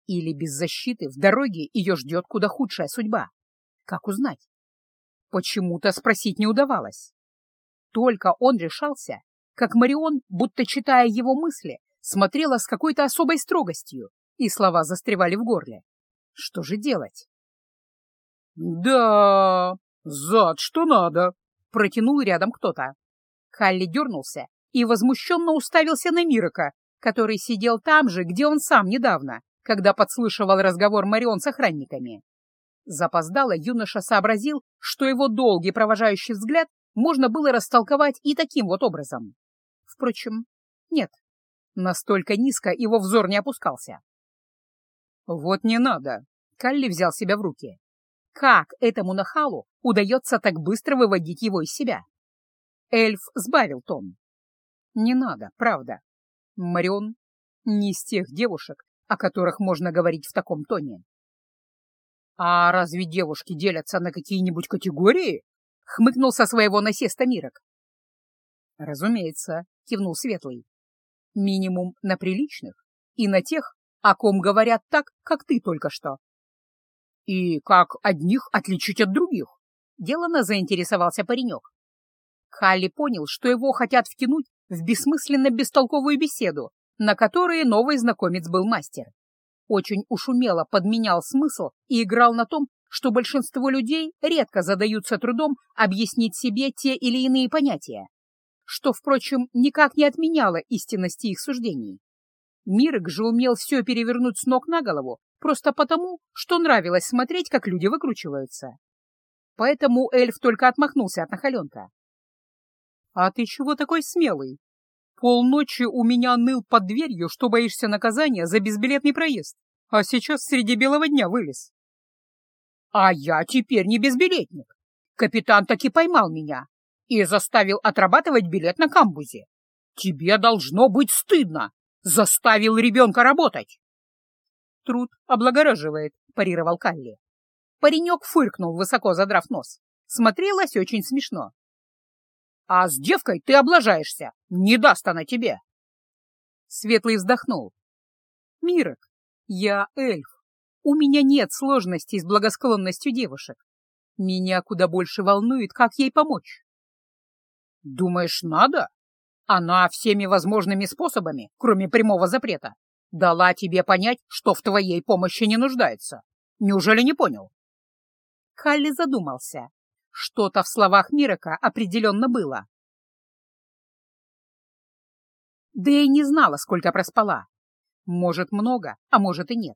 A: или без защиты в дороге ее ждет куда худшая судьба. Как узнать? Почему-то спросить не удавалось. Только он решался, как Марион, будто читая его мысли, смотрела с какой-то особой строгостью, и слова застревали в горле. Что же делать?
B: «Да, зад что надо», — протянул рядом кто-то.
A: Халли дернулся и возмущенно уставился на Мирока, который сидел там же, где он сам недавно, когда подслушивал разговор Марион с охранниками. Запоздало юноша сообразил, что его долгий провожающий взгляд можно было растолковать и таким вот образом. Впрочем, нет, настолько низко его взор не опускался.
B: «Вот не надо!» — Калли взял себя в руки.
A: Как этому нахалу удается так быстро выводить его из себя? Эльф сбавил тон.
B: «Не надо, правда. Марион не из тех девушек, о которых можно говорить в таком тоне. «А разве девушки делятся на какие-нибудь категории?» — хмыкнул со своего насеста Мирок. «Разумеется», — кивнул Светлый. «Минимум на приличных и на тех, о ком говорят так, как ты только что». «И как одних отличить от других?» — делано заинтересовался паренек.
A: Халли понял, что его хотят втянуть в бессмысленно бестолковую беседу, на которые новый знакомец был мастер. Очень уж умело подменял смысл и играл на том, что большинство людей редко задаются трудом объяснить себе те или иные понятия, что, впрочем, никак не отменяло истинности их суждений. Мирок же умел все перевернуть с ног на голову просто потому, что нравилось смотреть, как люди выкручиваются. Поэтому эльф только отмахнулся от нахаленка.
B: — А ты чего такой смелый? Полночи у меня ныл под дверью, что боишься наказания за безбилетный проезд, а сейчас среди белого дня вылез.
A: А я теперь не безбилетник. Капитан таки поймал меня и заставил отрабатывать билет на камбузе. Тебе должно быть стыдно. Заставил ребенка работать.
B: Труд облагораживает, парировал Калли.
A: Паренек фыркнул, высоко задрав нос. Смотрелось очень смешно. А с девкой ты облажаешься. Не даст она тебе.
B: Светлый вздохнул. Мирок, я эльф. У меня нет сложностей с благосклонностью девушек. Меня куда больше волнует, как ей помочь.
A: Думаешь, надо? Она всеми возможными способами, кроме прямого запрета, дала тебе понять, что в твоей помощи не нуждается. Неужели не понял? Халли задумался, что-то в словах Мирока определенно было. Да и не знала, сколько проспала. Может, много, а может и нет.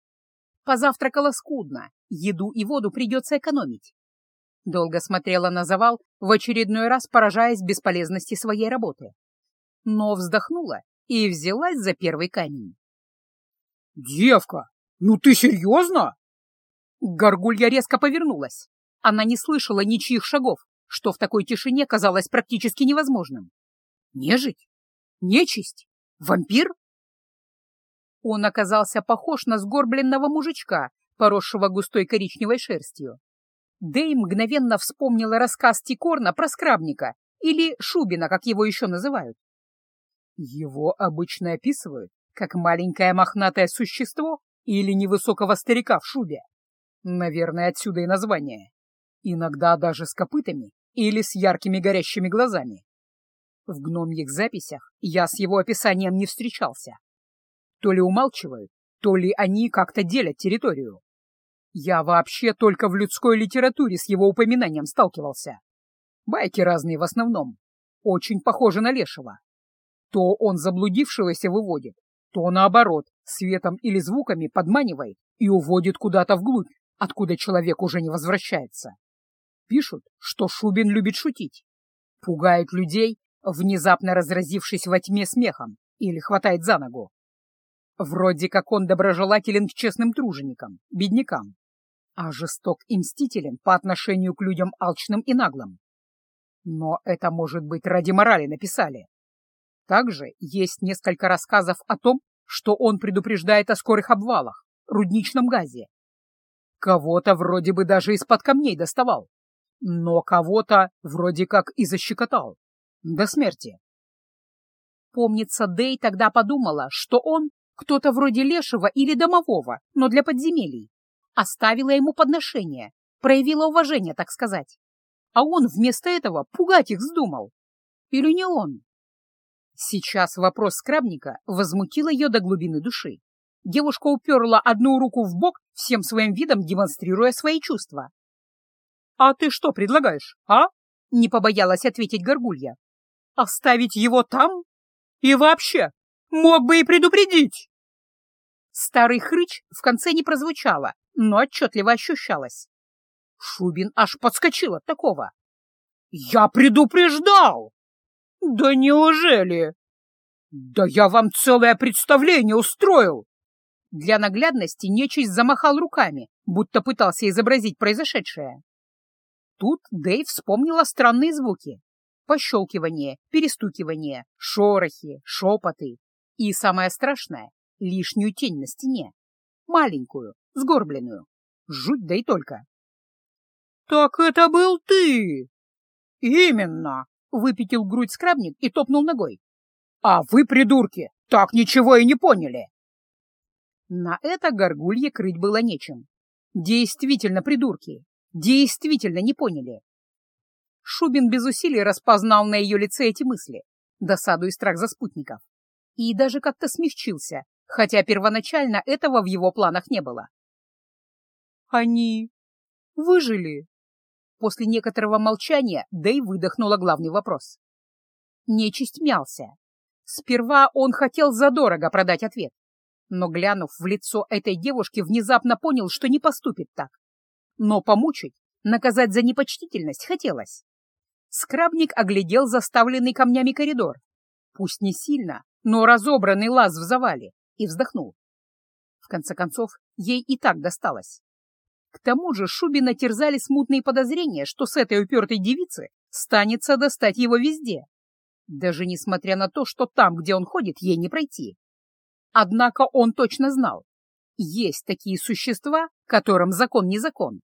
A: Позавтракала скудно, еду и воду придется экономить. Долго смотрела на завал, в очередной раз поражаясь бесполезности своей работы. Но вздохнула и взялась за первый камень.
B: «Девка, ну ты серьезно?»
A: Горгулья резко повернулась. Она не слышала ничьих шагов, что в такой тишине казалось практически невозможным. Нежить? Нечисть? Вампир? Он оказался похож на сгорбленного мужичка, поросшего густой коричневой шерстью. Дэй мгновенно вспомнила рассказ Тикорна про скрабника, или Шубина, как его еще называют. Его обычно описывают как маленькое мохнатое существо или невысокого старика в шубе. Наверное, отсюда и название иногда даже с копытами или с яркими горящими глазами. В гномьих записях я с его описанием не встречался. То ли умалчивают, то ли они как-то делят территорию. Я вообще только в людской литературе с его упоминанием сталкивался. Байки разные в основном, очень похожи на лешего. То он заблудившегося выводит, то наоборот, светом или звуками подманивает и уводит куда-то вглубь, откуда человек уже не возвращается. Пишут, что Шубин любит шутить. Пугает людей, внезапно разразившись во тьме смехом, или хватает за ногу. Вроде как он доброжелателен к честным труженикам, беднякам, а жесток и мстителен по отношению к людям алчным и наглым. Но это, может быть, ради морали написали. Также есть несколько рассказов о том, что он предупреждает о скорых обвалах, рудничном газе. Кого-то вроде бы даже из-под камней доставал но кого-то вроде как и защекотал.
B: До смерти.
A: Помнится, Дэй тогда подумала, что он кто-то вроде лешего или домового, но для подземелий. Оставила ему подношение, проявила уважение, так сказать. А он вместо этого пугать их вздумал. Или не он? Сейчас вопрос скрабника возмутил ее до глубины души. Девушка уперла одну руку в бок, всем своим видом демонстрируя свои чувства. «А ты что предлагаешь, а?» — не побоялась ответить Горгулья. «Оставить его там? И вообще, мог бы и предупредить!» Старый хрыч в конце не прозвучало, но отчетливо ощущалось. Шубин аж подскочил от такого. «Я предупреждал!» «Да неужели?» «Да я вам целое представление устроил!» Для наглядности нечисть замахал руками, будто пытался изобразить произошедшее. Тут Дэйв вспомнила странные звуки. Пощелкивание, перестукивание, шорохи, шепоты. И самое страшное — лишнюю тень на стене. Маленькую, сгорбленную. Жуть да и только. «Так это был ты!» «Именно!» — выпятил грудь скрабник и топнул ногой. «А вы, придурки, так ничего и не поняли!» На это горгулье крыть было нечем. Действительно, придурки, действительно не поняли. Шубин без усилий распознал на ее лице эти мысли, досаду и страх за спутников, и даже как-то смягчился, хотя первоначально этого в его планах не было. «Они выжили?» После некоторого молчания Дэй выдохнула главный вопрос. Нечисть мялся. Сперва он хотел задорого продать ответ, но, глянув в лицо этой девушки, внезапно понял, что не поступит так. Но помучить, наказать за непочтительность хотелось. Скрабник оглядел заставленный камнями коридор. Пусть не сильно, но разобранный лаз в завале, и вздохнул. В конце концов, ей и так досталось. К тому же Шубина терзали смутные подозрения, что с этой упертой девицы станется достать его везде. Даже несмотря на то, что там, где он ходит, ей не пройти. Однако он точно знал, есть такие существа, которым закон не закон.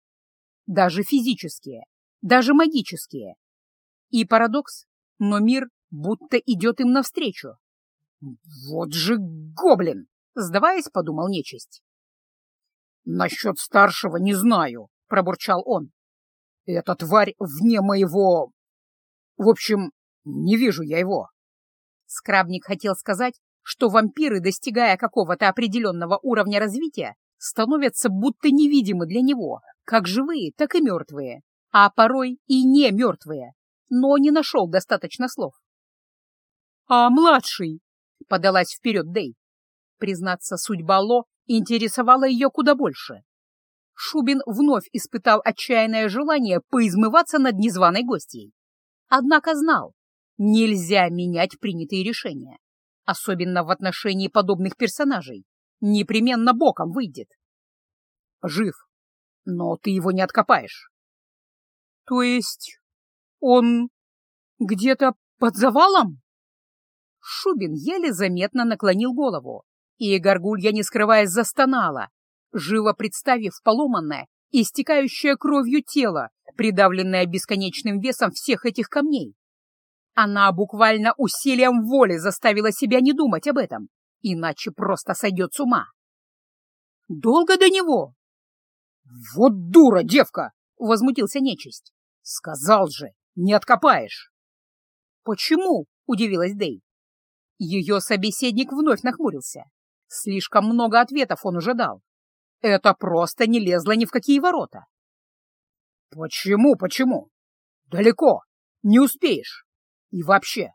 A: Даже физические, даже магические. И парадокс, но мир будто идет им навстречу. «Вот же гоблин!» — сдаваясь, подумал нечисть. «Насчет старшего не знаю», — пробурчал он. «Эта тварь вне моего... В общем, не вижу я его». Скрабник хотел сказать, что вампиры, достигая какого-то определенного уровня развития, становятся будто невидимы для него, как живые, так и мертвые, а порой и не мертвые, но не нашел достаточно слов. «А младший?» — подалась вперед Дэй. Признаться, судьба Ло интересовала ее куда больше. Шубин вновь испытал отчаянное желание поизмываться над незваной гостьей. Однако знал, нельзя менять принятые решения, особенно в отношении подобных персонажей. Непременно боком выйдет. Жив, но ты его не откопаешь. То есть он где-то под завалом? Шубин еле заметно наклонил голову, и горгулья, не скрываясь, застонала, живо представив поломанное, истекающее кровью тело, придавленное бесконечным весом всех этих камней. Она буквально усилием воли заставила себя не думать об этом, иначе просто сойдет с ума. «Долго до него?» «Вот дура, девка!» — возмутился нечисть. «Сказал же, не откопаешь!» «Почему?» — удивилась Дэй. Ее собеседник вновь нахмурился. Слишком много ответов он уже дал. Это просто не лезло ни в какие ворота. Почему, почему? Далеко, не успеешь. И вообще,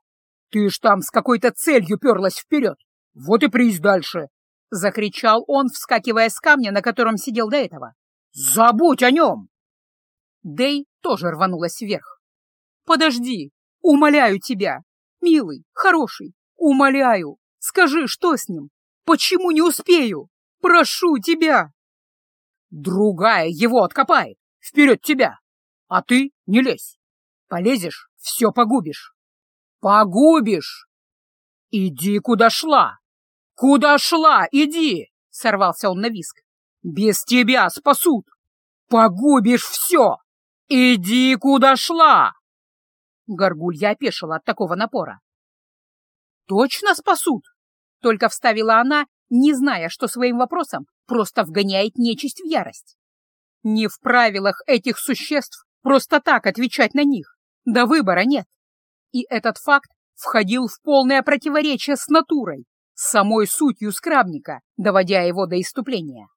A: ты ж там с какой-то целью перлась вперед. Вот и приз дальше. Закричал он, вскакивая с камня, на котором сидел до этого. Забудь о нем! Дэй тоже рванулась вверх. Подожди, умоляю тебя, милый, хороший, умоляю, скажи, что с ним? Почему не успею? Прошу тебя!» «Другая его откопает! Вперед тебя! А ты не лезь! Полезешь — все погубишь! Погубишь! Иди, куда шла! Куда шла, иди!» — сорвался он на виск. «Без тебя спасут! Погубишь все! Иди, куда шла!» Горгулья опешила от такого напора. «Точно спасут?» — только вставила она, не зная, что своим вопросом просто вгоняет нечисть в ярость. Не в правилах этих существ просто так отвечать на них, да выбора нет. И этот факт входил в полное противоречие с натурой, с самой сутью скрабника, доводя его до иступления.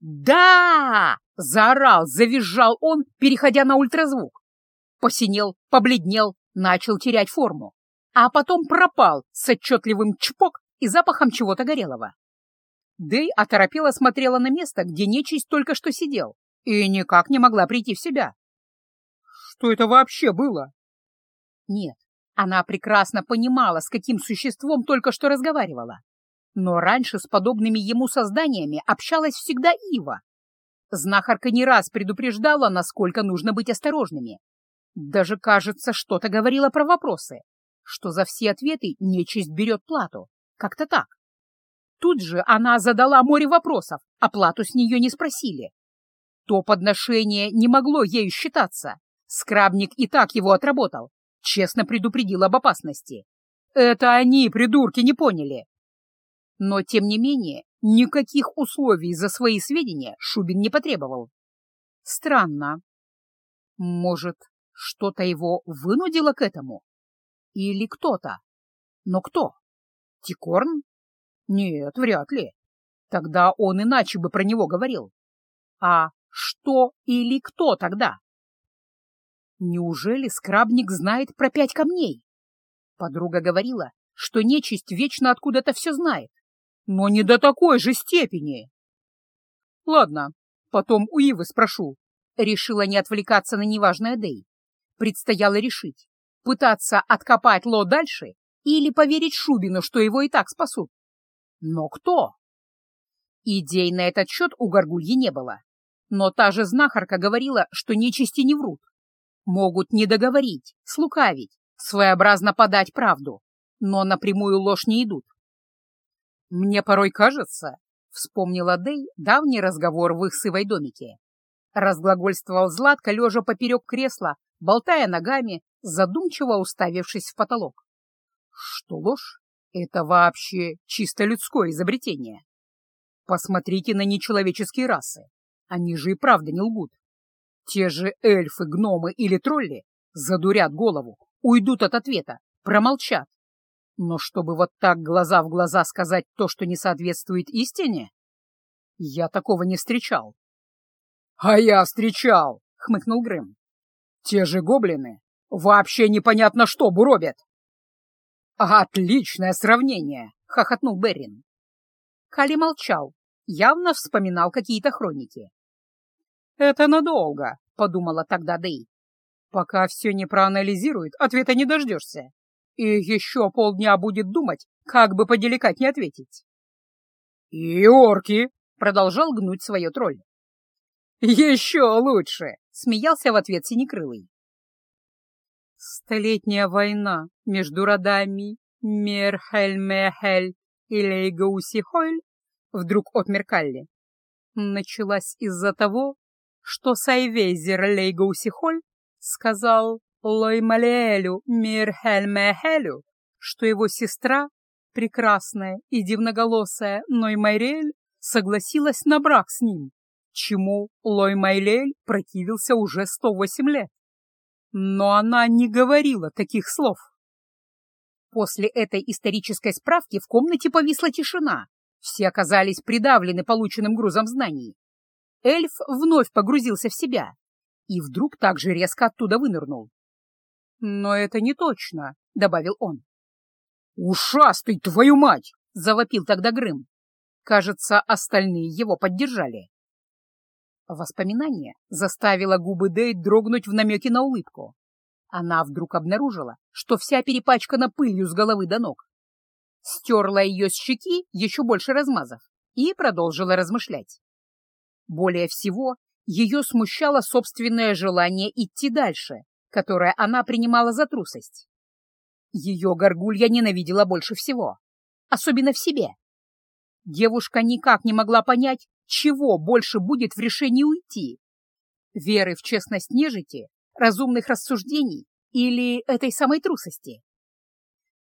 A: «Да!» — заорал, завизжал он, переходя на ультразвук. Посинел, побледнел, начал терять форму, а потом пропал с отчетливым чпок и запахом чего-то горелого. Дэй оторопела смотрела на место, где нечисть только что сидел, и никак не могла прийти в себя. Что это вообще было? Нет, она прекрасно понимала, с каким существом только что разговаривала. Но раньше с подобными ему созданиями общалась всегда Ива. Знахарка не раз предупреждала, насколько нужно быть осторожными. Даже, кажется, что-то говорила про вопросы, что за все ответы нечисть берет плату. Как-то так. Тут же она задала море вопросов, а плату с нее не спросили. То подношение не могло ею считаться. Скрабник и так его отработал, честно предупредил об опасности. Это они, придурки, не поняли. Но, тем не менее, никаких условий за свои сведения Шубин не потребовал. Странно. Может, что-то его вынудило к этому? Или кто-то? Но кто? Тикорн? Нет, вряд ли. Тогда он иначе бы про него говорил. А что или кто тогда? Неужели скрабник знает про пять камней? Подруга говорила, что нечисть вечно откуда-то все знает но не до такой же степени. Ладно, потом у Ивы спрошу. Решила не отвлекаться на неважное Дэй. Предстояло решить, пытаться откопать Ло дальше или поверить Шубину, что его и так спасут. Но кто? Идей на этот счет у Горгульи не было. Но та же знахарка говорила, что нечисти не врут. Могут не договорить, слукавить, своеобразно подать правду, но напрямую ложь не идут. «Мне порой кажется», — вспомнила Дэй давний разговор в их сывой домике. Разглагольствовал Златко, лежа поперек кресла, болтая ногами, задумчиво уставившись в потолок. Что ложь — это вообще чисто людское изобретение. Посмотрите на нечеловеческие расы. Они же и правда не лгут. Те же эльфы, гномы или тролли задурят голову, уйдут от ответа, промолчат, но чтобы вот так глаза в глаза сказать то, что не соответствует истине, я такого не встречал. — А я встречал, — хмыкнул Грым. — Те же гоблины вообще непонятно что буробят. — Отличное сравнение, — хохотнул Берин. Кали молчал, явно вспоминал какие-то хроники. — Это надолго, — подумала тогда Дэй. — Пока все не проанализирует, ответа не дождешься и еще полдня будет думать, как бы поделикатнее ответить. «И орки!» — продолжал гнуть свое тролль. «Еще лучше!» — смеялся в ответ Синекрылый. Столетняя война между родами Мерхель-Мехель и Лейгаусихойль вдруг отмер Калли. Началась из-за того, что Сайвейзер Лейгаусихоль сказал Лоймалеэлю Мирхельмехелю, что его сестра, прекрасная и дивноголосая Ноймайрель, согласилась на брак с ним, чему Лоймайлель противился уже 108 лет. Но она не говорила таких слов. После этой исторической справки в комнате повисла тишина. Все оказались придавлены полученным грузом знаний. Эльф вновь погрузился в себя и вдруг так же резко оттуда вынырнул. «Но это не точно», — добавил он. «Ушастый, твою мать!» — завопил тогда Грым. Кажется, остальные его поддержали. Воспоминание заставило губы Дейт дрогнуть в намеке на улыбку. Она вдруг обнаружила, что вся перепачкана пылью с головы до ног. Стерла ее с щеки, еще больше размазав, и продолжила размышлять. Более всего, ее смущало собственное желание идти дальше, которое она принимала за трусость. Ее горгулья ненавидела больше всего, особенно в себе. Девушка никак не могла понять, чего больше будет в решении уйти. Веры в честность нежити, разумных рассуждений Или этой самой трусости?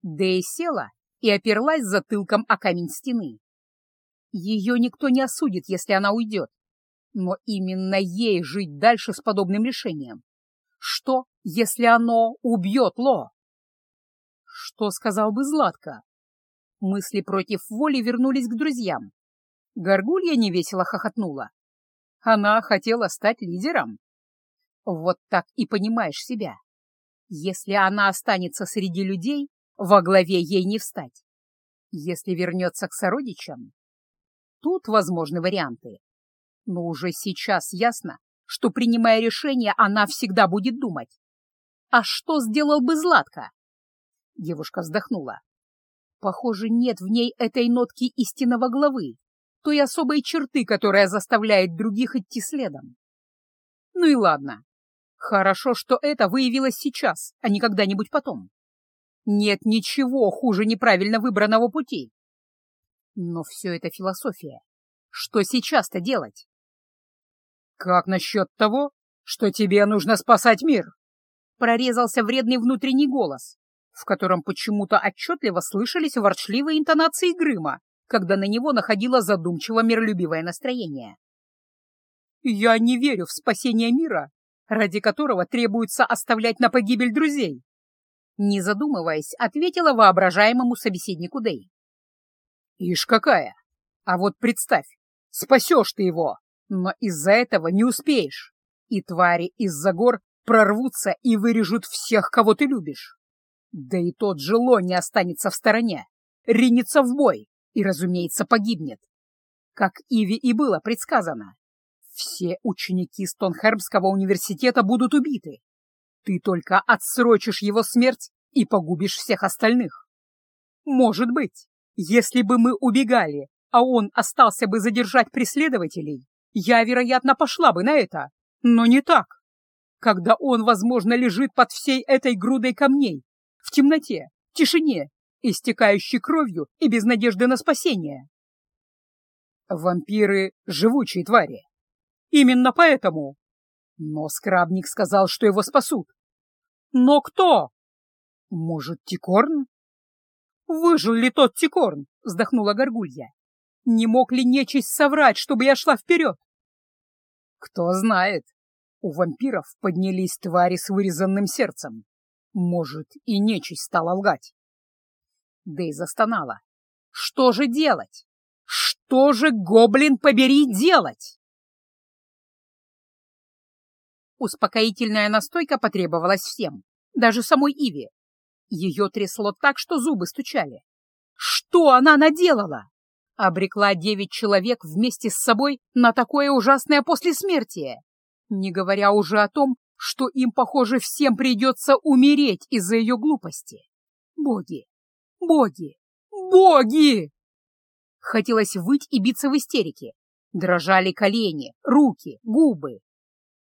A: Дэй села и оперлась затылком о камень стены. Ее никто не осудит, если она уйдет. Но именно ей жить дальше с подобным решением. Что, если оно убьет Ло? Что сказал бы Златка? Мысли против воли вернулись к друзьям. Горгулья невесело хохотнула. Она хотела стать лидером. Вот так и понимаешь себя. Если она останется среди людей, во главе ей не встать. Если вернется к сородичам, тут возможны варианты. Но уже сейчас ясно, что, принимая решение, она всегда будет думать. А что сделал бы Златка? Девушка вздохнула. Похоже, нет в ней этой нотки истинного главы, той особой черты, которая заставляет других идти следом. Ну и ладно. Хорошо, что это выявилось сейчас, а не когда-нибудь потом. Нет ничего хуже неправильно выбранного пути. Но все это философия. Что сейчас-то делать? «Как насчет того, что тебе нужно спасать мир?» Прорезался вредный внутренний голос, в котором почему-то отчетливо слышались ворчливые интонации Грыма, когда на него находило задумчиво миролюбивое настроение. «Я не верю в спасение мира, ради которого требуется оставлять на погибель друзей», не задумываясь, ответила воображаемому собеседнику Дэй. «Ишь какая! А вот представь, спасешь ты его, но из-за этого не успеешь, и твари из-за гор прорвутся и вырежут всех, кого ты любишь. Да и тот же Ло не останется в стороне, ринется в бой и, разумеется, погибнет. Как Иви и было предсказано. Все ученики Стонхербского университета будут убиты. Ты только отсрочишь его смерть и погубишь всех остальных. Может быть, если бы мы убегали, а он остался бы задержать преследователей, я, вероятно, пошла бы на это, но не так. Когда он, возможно, лежит под всей этой грудой камней, в темноте, тишине, истекающей кровью и без надежды на спасение. Вампиры — живучие твари. Именно поэтому. Но скрабник сказал, что его спасут. Но кто? Может, Тикорн? Выжил ли тот Тикорн? Вздохнула Горгулья. Не мог ли нечисть соврать, чтобы я шла вперед? Кто знает. У вампиров поднялись твари с вырезанным сердцем. Может, и нечисть стала лгать. Дэй застонала. Что же делать? Что же, гоблин, побери, делать? Успокоительная настойка потребовалась всем, даже самой Иве. Ее трясло так, что зубы стучали. Что она наделала? обрекла девять человек вместе с собой на такое ужасное послесмертие, не говоря уже о том, что им, похоже, всем придется умереть из-за ее глупости. Боги! Боги! Боги! Хотелось выть и биться в истерике. Дрожали колени, руки, губы.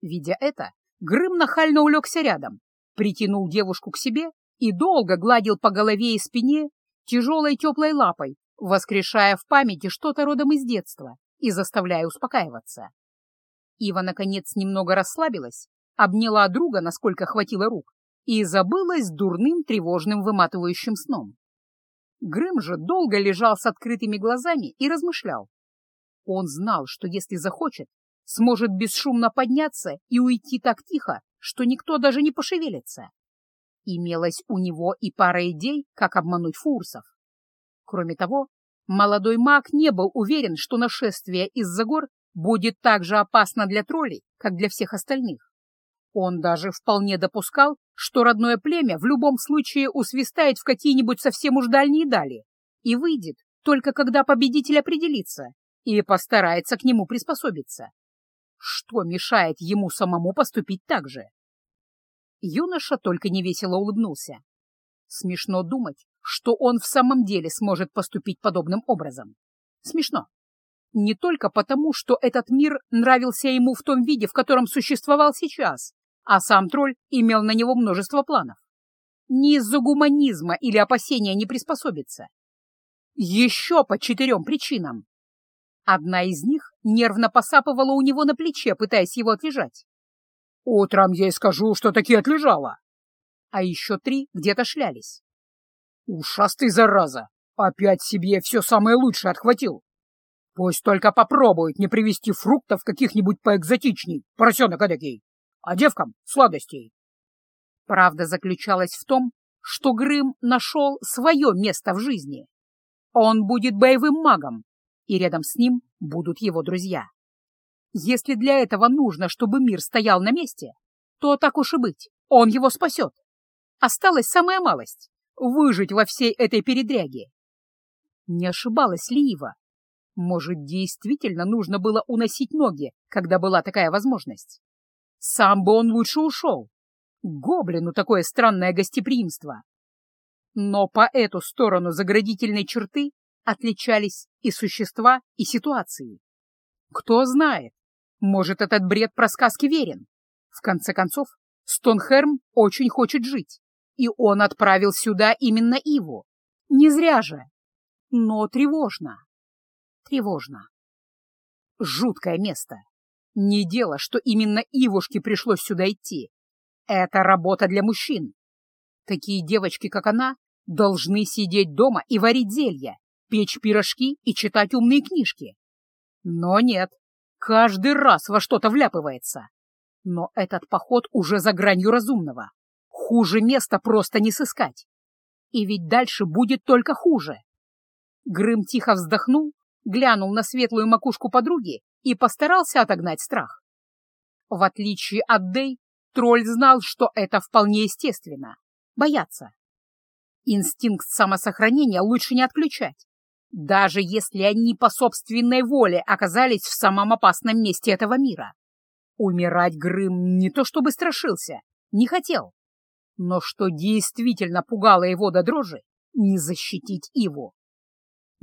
A: Видя это, Грым нахально улегся рядом, притянул девушку к себе и долго гладил по голове и спине тяжелой теплой лапой, воскрешая в памяти что-то родом из детства и заставляя успокаиваться. Ива, наконец, немного расслабилась, обняла друга, насколько хватило рук, и забылась дурным, тревожным, выматывающим сном. Грэм же долго лежал с открытыми глазами и размышлял. Он знал, что если захочет, сможет бесшумно подняться и уйти так тихо, что никто даже не пошевелится. Имелась у него и пара идей, как обмануть фурсов. Кроме того, молодой маг не был уверен, что нашествие из-за гор будет так же опасно для троллей, как для всех остальных. Он даже вполне допускал, что родное племя в любом случае усвистает в какие-нибудь совсем уж дальние дали и выйдет только когда победитель определится и постарается к нему приспособиться. Что мешает ему самому поступить так же? Юноша только невесело улыбнулся. Смешно думать, что он в самом деле сможет поступить подобным образом. Смешно. Не только потому, что этот мир нравился ему в том виде, в котором существовал сейчас, а сам тролль имел на него множество планов. Не из-за гуманизма или опасения не приспособиться. Еще по четырем причинам. Одна из них нервно посапывала у него на плече, пытаясь его отлежать. «Утром ей скажу, что таки отлежала. а еще три где-то шлялись.
B: «Ушастый, зараза! Опять себе все самое лучшее отхватил! Пусть только попробует не привезти фруктов каких-нибудь поэкзотичней, поросенок эдакий, а девкам — сладостей!»
A: Правда заключалась в том, что Грым нашел свое место в жизни. Он будет боевым магом, и рядом с ним будут его друзья. Если для этого нужно, чтобы мир стоял на месте, то так уж и быть, он его спасет. Осталась самая малость — выжить во всей этой передряге. Не ошибалась ли Ива? Может, действительно нужно было уносить ноги, когда была такая возможность? Сам бы он лучше ушел. Гоблину такое странное гостеприимство. Но по эту сторону заградительной черты отличались и существа, и ситуации. Кто знает, может, этот бред про сказки верен. В конце концов, Стонхерм очень хочет жить, и он отправил сюда именно Иву. Не зря же. Но тревожно. Тревожно. Жуткое место. Не дело, что именно Ивушке пришлось сюда идти. Это работа для мужчин. Такие девочки, как она, должны сидеть дома и варить зелья, печь пирожки и читать умные книжки. Но нет, каждый раз во что-то вляпывается. Но этот поход уже за гранью разумного. Хуже места просто не сыскать. И ведь дальше будет только хуже. Грым тихо вздохнул, глянул на светлую макушку подруги и постарался отогнать страх. В отличие от Дэй, тролль знал, что это вполне естественно — бояться. Инстинкт самосохранения лучше не отключать, даже если они по собственной воле оказались в самом опасном месте этого мира. Умирать Грым не то чтобы страшился, не хотел, но что действительно пугало его до дрожи — не защитить его.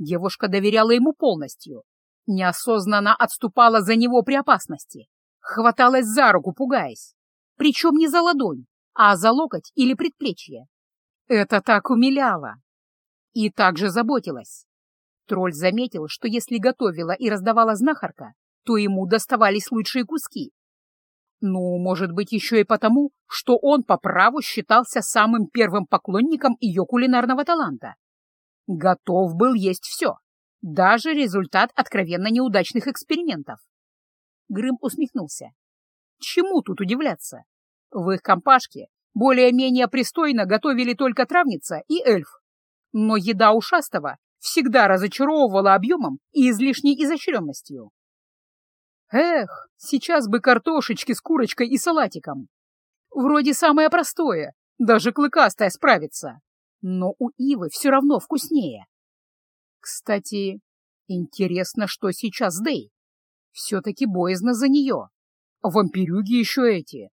A: Девушка доверяла ему полностью, неосознанно отступала за него при опасности, хваталась за руку, пугаясь, причем не за ладонь, а за локоть или предплечье. Это так умиляло. И также заботилась. Тролль заметил, что если готовила и раздавала знахарка, то ему доставались лучшие куски. Ну, может быть, еще и потому, что он по праву считался самым первым поклонником ее кулинарного таланта. Готов был есть все, даже результат откровенно неудачных экспериментов. Грым усмехнулся. Чему тут удивляться? В их компашке более-менее пристойно готовили только травница и эльф. Но еда ушастого всегда разочаровывала объемом и излишней изощренностью. Эх, сейчас бы картошечки с курочкой и салатиком. Вроде самое простое, даже клыкастая справится. Но у Ивы все равно вкуснее. Кстати, интересно, что сейчас Дэй. Все-таки боязно за нее. Вампирюги еще эти.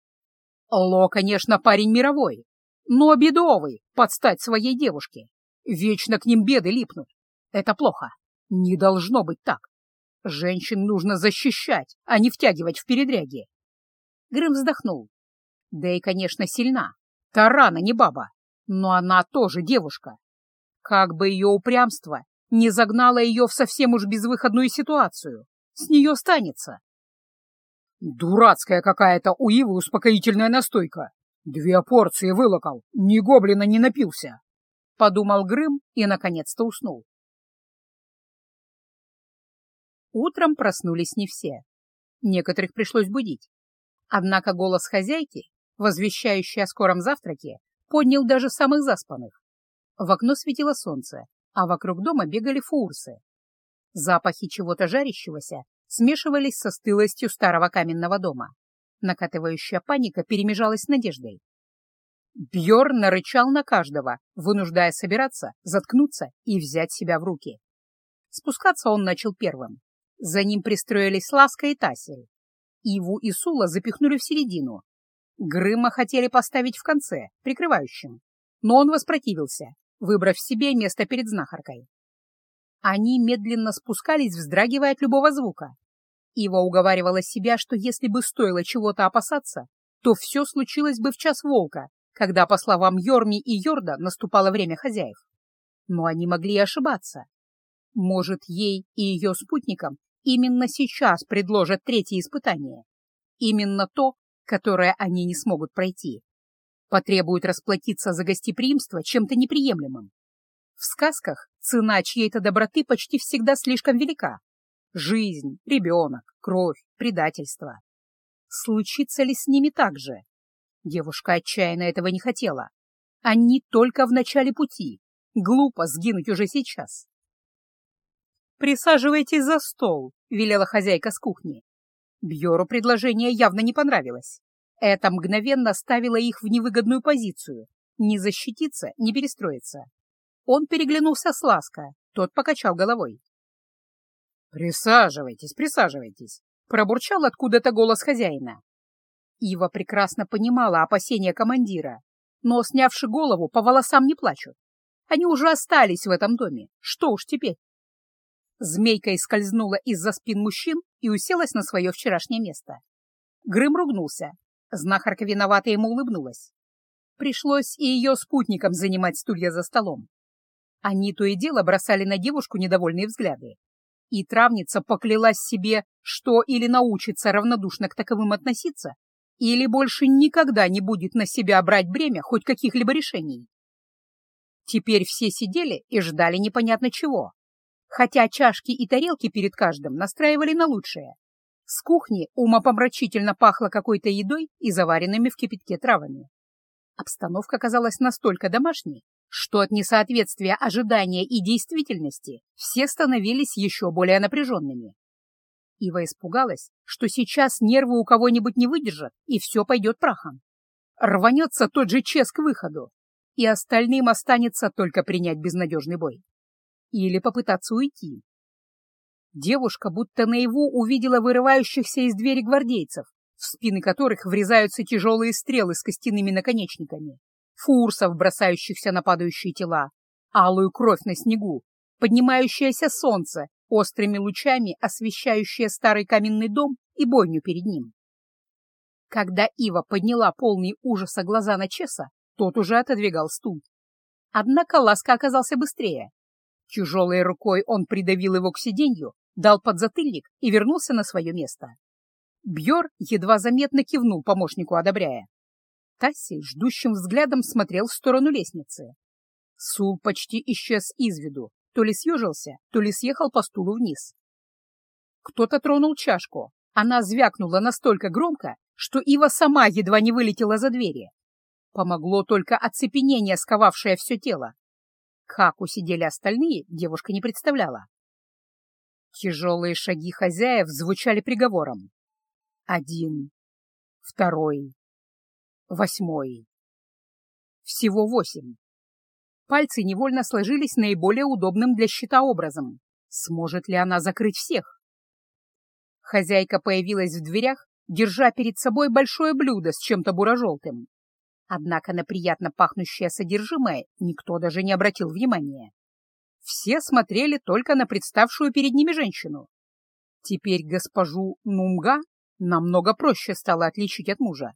A: Ло, конечно, парень мировой, но бедовый, под стать своей девушке. Вечно к ним беды липнут. Это плохо. Не должно быть так. Женщин нужно защищать, а не втягивать в передряги. Грым вздохнул. Да и, конечно, сильна. Тарана не баба, но она тоже девушка. Как бы ее упрямство не загнало ее в совсем уж безвыходную ситуацию. С нее станется. Дурацкая какая-то у Ивы успокоительная настойка. Две порции вылокал, ни гоблина не напился. Подумал Грым и, наконец-то, уснул. Утром проснулись не все. Некоторых пришлось будить. Однако голос хозяйки, возвещающий о скором завтраке, поднял даже самых заспанных. В окно светило солнце, а вокруг дома бегали фурсы. Запахи чего-то жарящегося смешивались со стылостью старого каменного дома. Накатывающая паника перемежалась с надеждой. Бьорн нарычал на каждого, вынуждая собираться, заткнуться и взять себя в руки. Спускаться он начал первым. За ним пристроились Ласка и Тасель. Иву и Сула запихнули в середину. Грыма хотели поставить в конце, прикрывающим, но он воспротивился, выбрав себе место перед знахаркой. Они медленно спускались, вздрагивая от любого звука. Ива уговаривала себя, что если бы стоило чего-то опасаться, то все случилось бы в час волка, когда, по словам Йорми и Йорда, наступало время хозяев. Но они могли ошибаться. Может, ей и ее спутникам именно сейчас предложат третье испытание. Именно то, которое они не смогут пройти. потребует расплатиться за гостеприимство чем-то неприемлемым. В сказках цена чьей-то доброты почти всегда слишком велика. Жизнь, ребенок, кровь, предательство. Случится ли с ними так же? Девушка отчаянно этого не хотела. Они только в начале пути. Глупо сгинуть уже сейчас. «Присаживайтесь за стол», — велела хозяйка с кухни. Бьору предложение явно не понравилось. Это мгновенно ставило их в невыгодную позицию. Не защититься, не перестроиться. Он переглянулся с Ласка, тот покачал головой. «Присаживайтесь, присаживайтесь», — пробурчал откуда-то голос хозяина. Ива прекрасно понимала опасения командира, но, снявши голову, по волосам не плачут. Они уже остались в этом доме. Что уж теперь? Змейка скользнула из-за спин мужчин и уселась на свое вчерашнее место. Грым ругнулся. Знахарка виновата ему улыбнулась. Пришлось и ее спутникам занимать стулья за столом. Они то и дело бросали на девушку недовольные взгляды. И травница поклялась себе, что или научится равнодушно к таковым относиться, или больше никогда не будет на себя брать бремя хоть каких-либо решений. Теперь все сидели и ждали непонятно чего, хотя чашки и тарелки перед каждым настраивали на лучшее. С кухни умопомрачительно пахло какой-то едой и заваренными в кипятке травами. Обстановка казалась настолько домашней, что от несоответствия ожидания и действительности все становились еще более напряженными. Ива испугалась, что сейчас нервы у кого-нибудь не выдержат, и все пойдет прахом. Рванется тот же Чес к выходу, и остальным останется только принять безнадежный бой. Или попытаться уйти. Девушка будто наяву увидела вырывающихся из двери гвардейцев, в спины которых врезаются тяжелые стрелы с костяными наконечниками, фурсов, бросающихся на падающие тела, алую кровь на снегу, поднимающееся солнце, острыми лучами освещающее старый каменный дом и бойню перед ним. Когда Ива подняла полный ужаса глаза на Чеса, тот уже отодвигал стул. Однако Ласка оказался быстрее. Тяжелой рукой он придавил его к сиденью, дал подзатыльник и вернулся на свое место. Бьор едва заметно кивнул помощнику, одобряя. Тасси ждущим взглядом смотрел в сторону лестницы. Сул почти исчез из виду, то ли съежился, то ли съехал по стулу вниз. Кто-то тронул чашку. Она звякнула настолько громко, что Ива сама едва не вылетела за двери. Помогло только оцепенение, сковавшее все тело. Как усидели остальные, девушка не представляла. Тяжелые шаги хозяев звучали приговором. Один, второй, восьмой. Всего восемь. Пальцы невольно сложились наиболее удобным для счета образом. Сможет ли она закрыть всех? Хозяйка появилась в дверях, держа перед собой большое блюдо с чем-то буро-желтым. Однако на приятно пахнущее содержимое никто даже не обратил внимания. Все смотрели только на представшую перед ними женщину. Теперь госпожу Нумга намного проще стало отличить от мужа.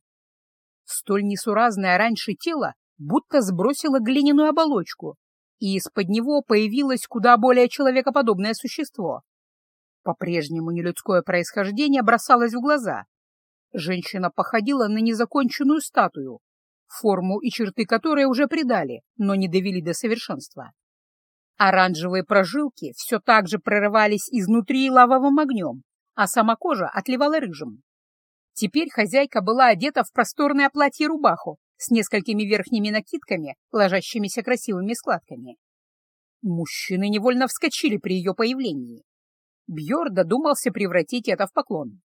A: Столь несуразное раньше тело будто сбросило глиняную оболочку, и из-под него появилось куда более человекоподобное существо. По-прежнему нелюдское происхождение бросалось в глаза. Женщина походила на незаконченную статую, форму и черты которой уже придали, но не довели до совершенства. Оранжевые прожилки все так же прорывались изнутри лавовым огнем, а сама кожа отливала рыжим. Теперь хозяйка была одета в просторное платье-рубаху с несколькими верхними накидками, ложащимися красивыми складками. Мужчины невольно вскочили при ее появлении. Бьор додумался превратить это в поклон.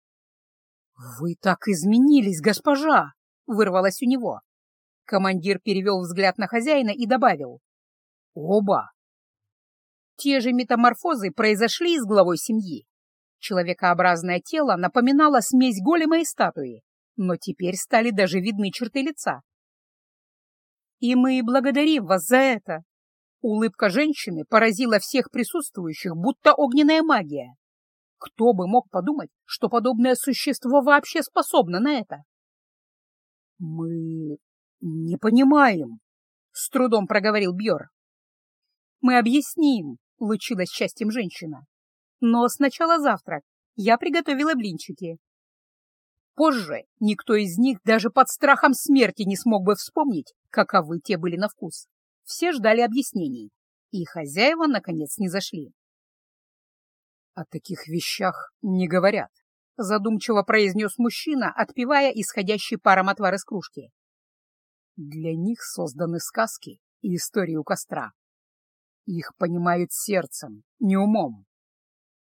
A: «Вы так изменились, госпожа!» — вырвалось у него. Командир перевел взгляд на хозяина и добавил. «Оба!» Те же метаморфозы произошли с главой семьи. Человекообразное тело напоминало смесь голема и статуи, но теперь стали даже видны черты лица. «И мы благодарим вас за это!» Улыбка женщины поразила всех присутствующих, будто огненная магия. Кто бы мог подумать, что подобное существо вообще способно на это? «Мы не понимаем», — с трудом проговорил Бьор. «Мы объясним», — лучилась счастьем женщина. Но сначала завтрак. Я приготовила блинчики. Позже никто из них даже под страхом смерти не смог бы вспомнить, каковы те были на вкус. Все ждали объяснений, и хозяева, наконец, не зашли.
B: «О таких вещах не говорят», — задумчиво произнес мужчина, отпивая исходящий паром отвар из кружки. «Для них созданы сказки и истории у костра. Их понимают сердцем, не умом,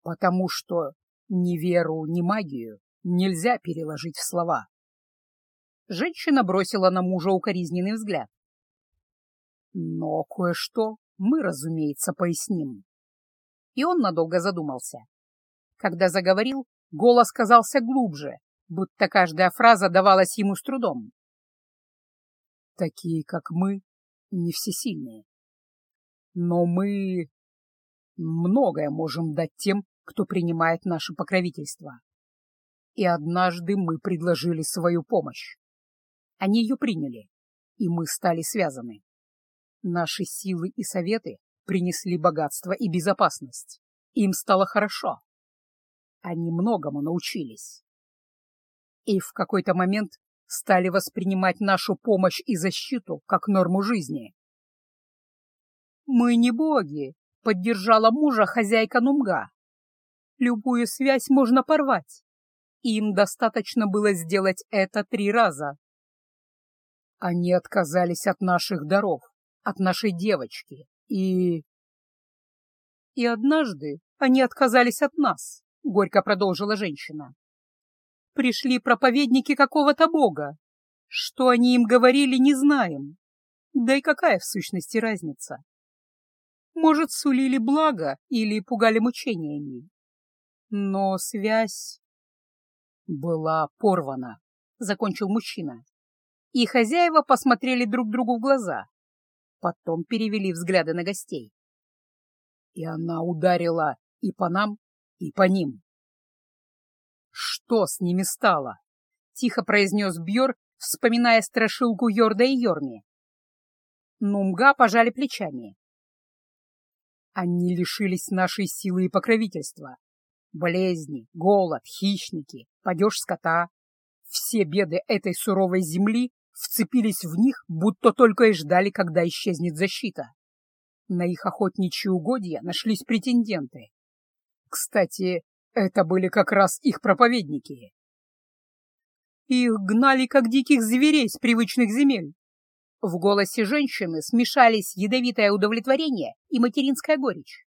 B: потому что ни веру, ни магию нельзя переложить в слова».
A: Женщина бросила на мужа укоризненный взгляд.
B: «Но кое-что мы, разумеется, поясним
A: и он надолго задумался. Когда заговорил, голос казался глубже, будто каждая фраза давалась ему с трудом.
B: Такие, как мы, не всесильные. Но мы многое можем дать тем, кто принимает наше покровительство. И однажды мы предложили свою помощь. Они ее приняли, и мы стали связаны. Наши силы и советы принесли богатство и безопасность. Им стало хорошо. Они многому научились. И в какой-то момент стали воспринимать нашу помощь и защиту как норму жизни.
A: «Мы не боги», — поддержала мужа хозяйка Нумга. «Любую связь можно порвать. Им достаточно было сделать это три раза».
B: Они отказались от наших даров, от нашей девочки, и...
A: И однажды они отказались от нас, — горько продолжила женщина. Пришли проповедники какого-то бога. Что они им говорили, не знаем. Да и какая в сущности разница? Может, сулили благо или пугали мучениями. Но связь
B: была порвана, — закончил мужчина.
A: И хозяева посмотрели друг другу в глаза. Потом перевели взгляды на гостей.
B: И она ударила и по нам, и по ним.
A: «Что с ними стало?» — тихо произнес Бьор, вспоминая страшилку Йорда и Йорми. Нумга пожали плечами.
B: Они лишились нашей силы и покровительства. Болезни, голод, хищники, падеж скота. Все беды этой суровой земли вцепились в них, будто только и ждали, когда исчезнет защита. На их охотничьи угодья нашлись претенденты. Кстати, это были как раз их проповедники.
A: Их гнали, как диких зверей с привычных земель. В голосе женщины смешались ядовитое удовлетворение и материнская горечь.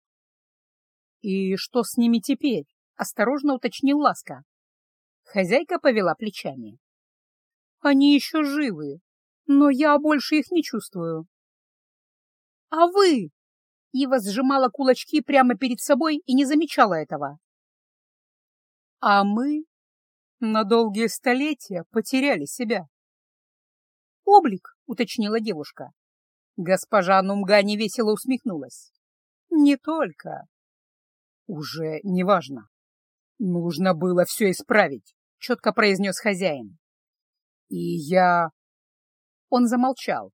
A: «И что с ними теперь?» — осторожно уточнил Ласка. Хозяйка повела плечами. Они еще живы, но я больше их не чувствую. — А вы? Ива сжимала кулачки прямо перед собой и не замечала этого. — А мы на долгие столетия потеряли себя. — Облик, — уточнила девушка. Госпожа Нумга невесело усмехнулась. — Не только.
B: — Уже неважно. Нужно было все исправить, — четко произнес хозяин. И я...
A: Он замолчал.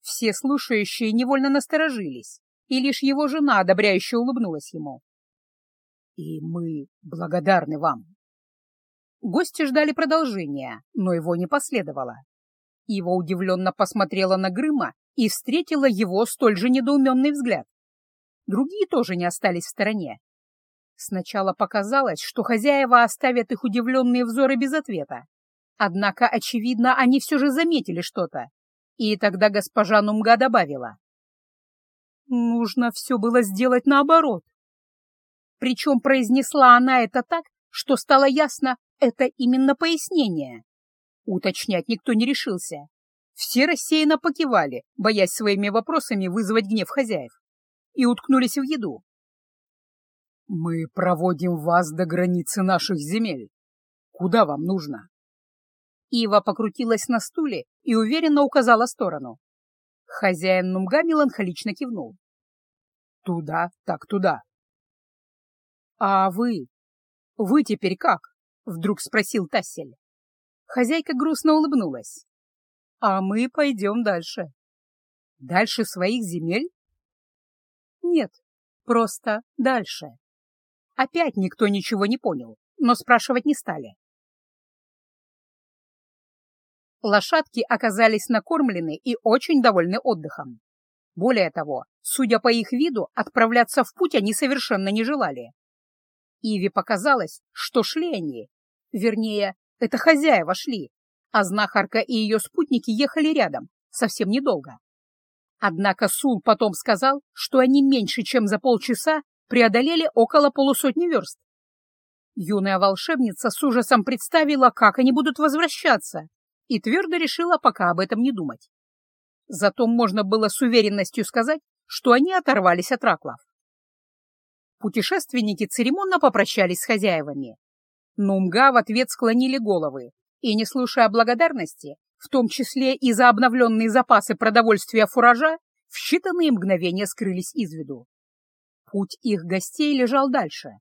A: Все слушающие невольно насторожились, и лишь его жена одобряюще улыбнулась ему.
B: И мы благодарны вам.
A: Гости ждали продолжения, но его не последовало. Его удивленно посмотрела на Грыма и встретила его столь же недоуменный взгляд. Другие тоже не остались в стороне. Сначала показалось, что хозяева оставят их удивленные взоры без ответа, Однако, очевидно, они все же заметили что-то. И тогда госпожа Нумга добавила. Нужно все было сделать наоборот. Причем произнесла она это так, что стало ясно, это именно пояснение. Уточнять никто не решился. Все рассеянно покивали, боясь своими вопросами вызвать гнев хозяев, и уткнулись в еду.
B: «Мы проводим вас до границы наших земель. Куда вам нужно?»
A: Ива покрутилась на стуле и уверенно указала сторону. Хозяин Нумга меланхолично кивнул.
B: «Туда, так туда».
A: «А вы? Вы теперь как?» — вдруг спросил Тассель. Хозяйка грустно улыбнулась. «А мы пойдем дальше». «Дальше своих земель?» «Нет, просто дальше». Опять никто ничего не понял, но спрашивать не стали. Лошадки оказались накормлены и очень довольны отдыхом. Более того, судя по их виду, отправляться в путь они совершенно не желали. Иве показалось, что шли они, вернее, это хозяева шли, а знахарка и ее спутники ехали рядом, совсем недолго. Однако Сул потом сказал, что они меньше, чем за полчаса преодолели около полусотни верст. Юная волшебница с ужасом представила, как они будут возвращаться, и твердо решила пока об этом не думать. Зато можно было с уверенностью сказать, что они оторвались от раклов. Путешественники церемонно попрощались с хозяевами. Нумга в ответ склонили головы и, не слушая благодарности, в том числе и за обновленные запасы продовольствия фуража, в считанные мгновения скрылись из виду. Путь их гостей лежал дальше.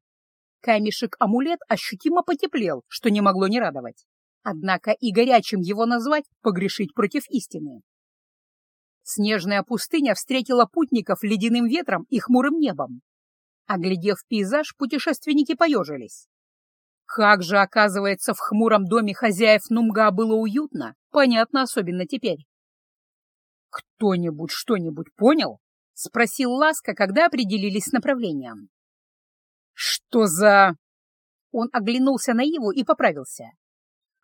A: Камешек-амулет ощутимо потеплел, что не могло не радовать. Однако и горячим его назвать — погрешить против истины. Снежная пустыня встретила путников ледяным ветром и хмурым небом. Оглядев пейзаж, путешественники поежились. Как же, оказывается, в хмуром доме хозяев Нумга было уютно, понятно особенно теперь. «Кто-нибудь что-нибудь понял?» — спросил Ласка, когда определились с направлением. «Что за...» Он оглянулся на Иву и поправился.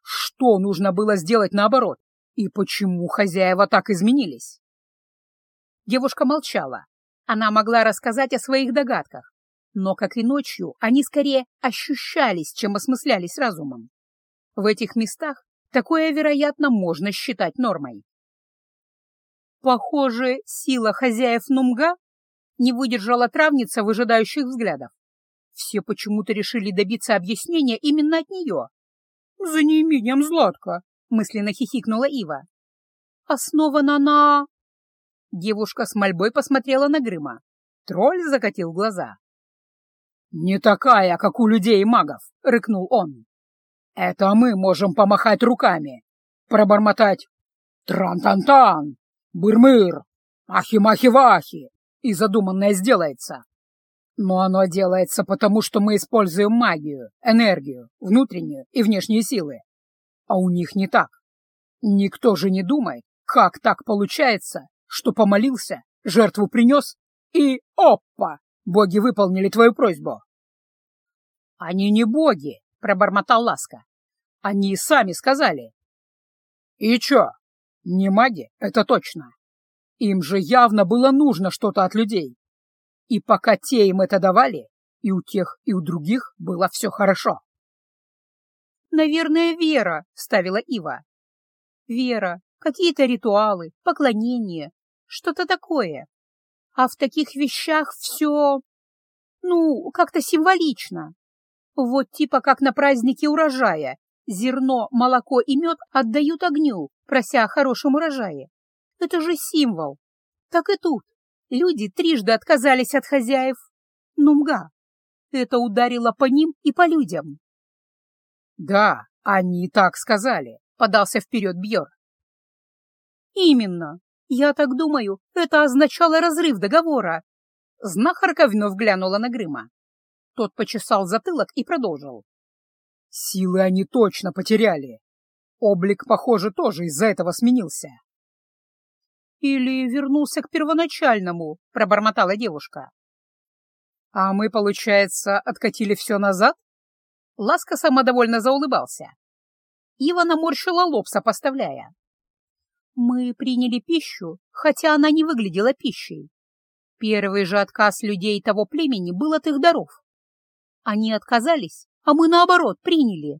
A: «Что нужно было сделать наоборот? И почему хозяева так изменились?» Девушка молчала. Она могла рассказать о своих догадках, но, как и ночью, они скорее ощущались, чем осмыслялись разумом. В этих местах такое, вероятно, можно считать нормой. Похоже, сила хозяев Нумга не выдержала травница выжидающих взглядов. Все почему-то решили добиться объяснения именно от нее. «За неимением Златка», — мысленно хихикнула Ива. «Основана на...» Девушка с мольбой посмотрела на Грыма. Тролль закатил глаза. «Не такая, как у людей и магов», — рыкнул он. «Это мы можем помахать руками, пробормотать «Тран-тан-тан», «Быр-мыр», «Ахи-махи-вахи», и задуманное сделается. Но оно делается потому, что мы используем магию, энергию, внутреннюю и внешние силы. А у них не так. Никто же не думает, как так получается, что помолился, жертву принес, и опа! Боги выполнили твою просьбу. Они не боги, пробормотал Ласка. Они сами сказали. И чё? Не маги, это точно. Им же явно было нужно что-то от людей. И пока те им это давали, и у тех, и у других было все хорошо. «Наверное, вера», — ставила Ива. «Вера, какие-то ритуалы, поклонения, что-то такое. А в таких вещах все, ну, как-то символично. Вот типа как на празднике урожая. Зерно, молоко и мед отдают огню, прося о хорошем урожае. Это же символ. Так и тут. Люди трижды отказались от хозяев. Нумга. Это ударило по ним и по людям. «Да, они так сказали», — подался вперед Бьор. «Именно. Я так думаю, это означало разрыв договора. Знахарка вновь глянула на Грыма. Тот почесал затылок и продолжил. Силы они точно потеряли. Облик, похоже, тоже из-за этого сменился. Или вернулся к первоначальному, пробормотала девушка. А мы, получается, откатили все назад? Ласка самодовольно заулыбался. Ива наморщила лоб, сопоставляя. Мы приняли пищу, хотя она не выглядела пищей. Первый же отказ людей того племени был от их даров. Они отказались, а мы, наоборот, приняли.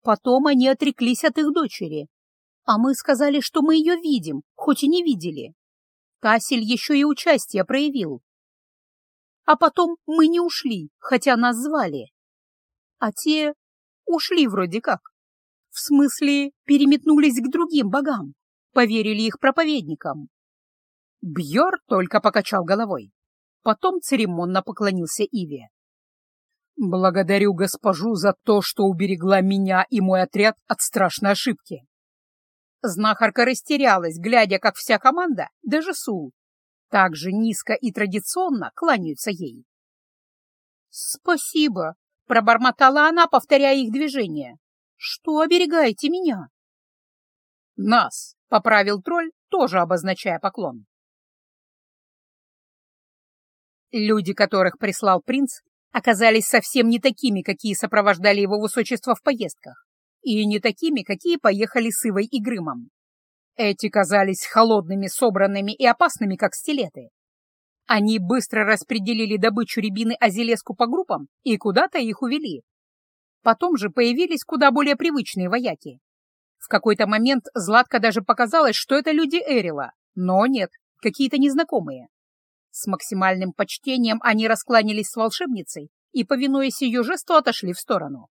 A: Потом они отреклись от их дочери, а мы сказали, что мы ее видим, хоть и не видели. Кассель еще и участие проявил. А потом мы не ушли, хотя нас звали. А те ушли вроде как. В смысле, переметнулись к другим богам поверили их проповедникам. Бьор только покачал головой. Потом церемонно поклонился Иве. «Благодарю госпожу за то, что уберегла меня и мой отряд от страшной ошибки». Знахарка растерялась, глядя, как вся команда, даже Сул, так же низко и традиционно кланяются ей. «Спасибо», — пробормотала она, повторяя их движение. «Что оберегаете меня?» «Нас!» — поправил тролль, тоже обозначая поклон. Люди, которых прислал принц, оказались совсем не такими, какие сопровождали его высочество в поездках, и не такими, какие поехали с Ивой и Грымом. Эти казались холодными, собранными и опасными, как стилеты. Они быстро распределили добычу рябины Азелеску по группам и куда-то их увели. Потом же появились куда более привычные вояки. В какой-то момент Златко даже показалось, что это люди Эрила, но нет, какие-то незнакомые. С максимальным почтением они раскланялись с волшебницей и, повинуясь ее жесту, отошли в сторону.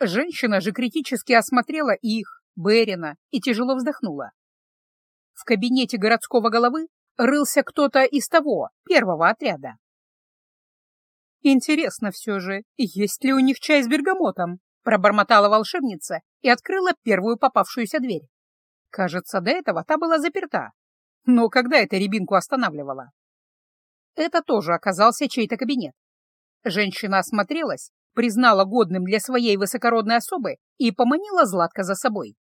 A: Женщина же критически осмотрела их, Берина, и тяжело вздохнула. В кабинете городского головы рылся кто-то из того, первого отряда. «Интересно все же, есть ли у них чай с бергамотом?» Пробормотала волшебница и открыла первую попавшуюся дверь. Кажется, до этого та была заперта. Но когда эта рябинку останавливала? Это тоже оказался чей-то кабинет. Женщина осмотрелась, признала годным для своей высокородной особы и поманила Златка за собой.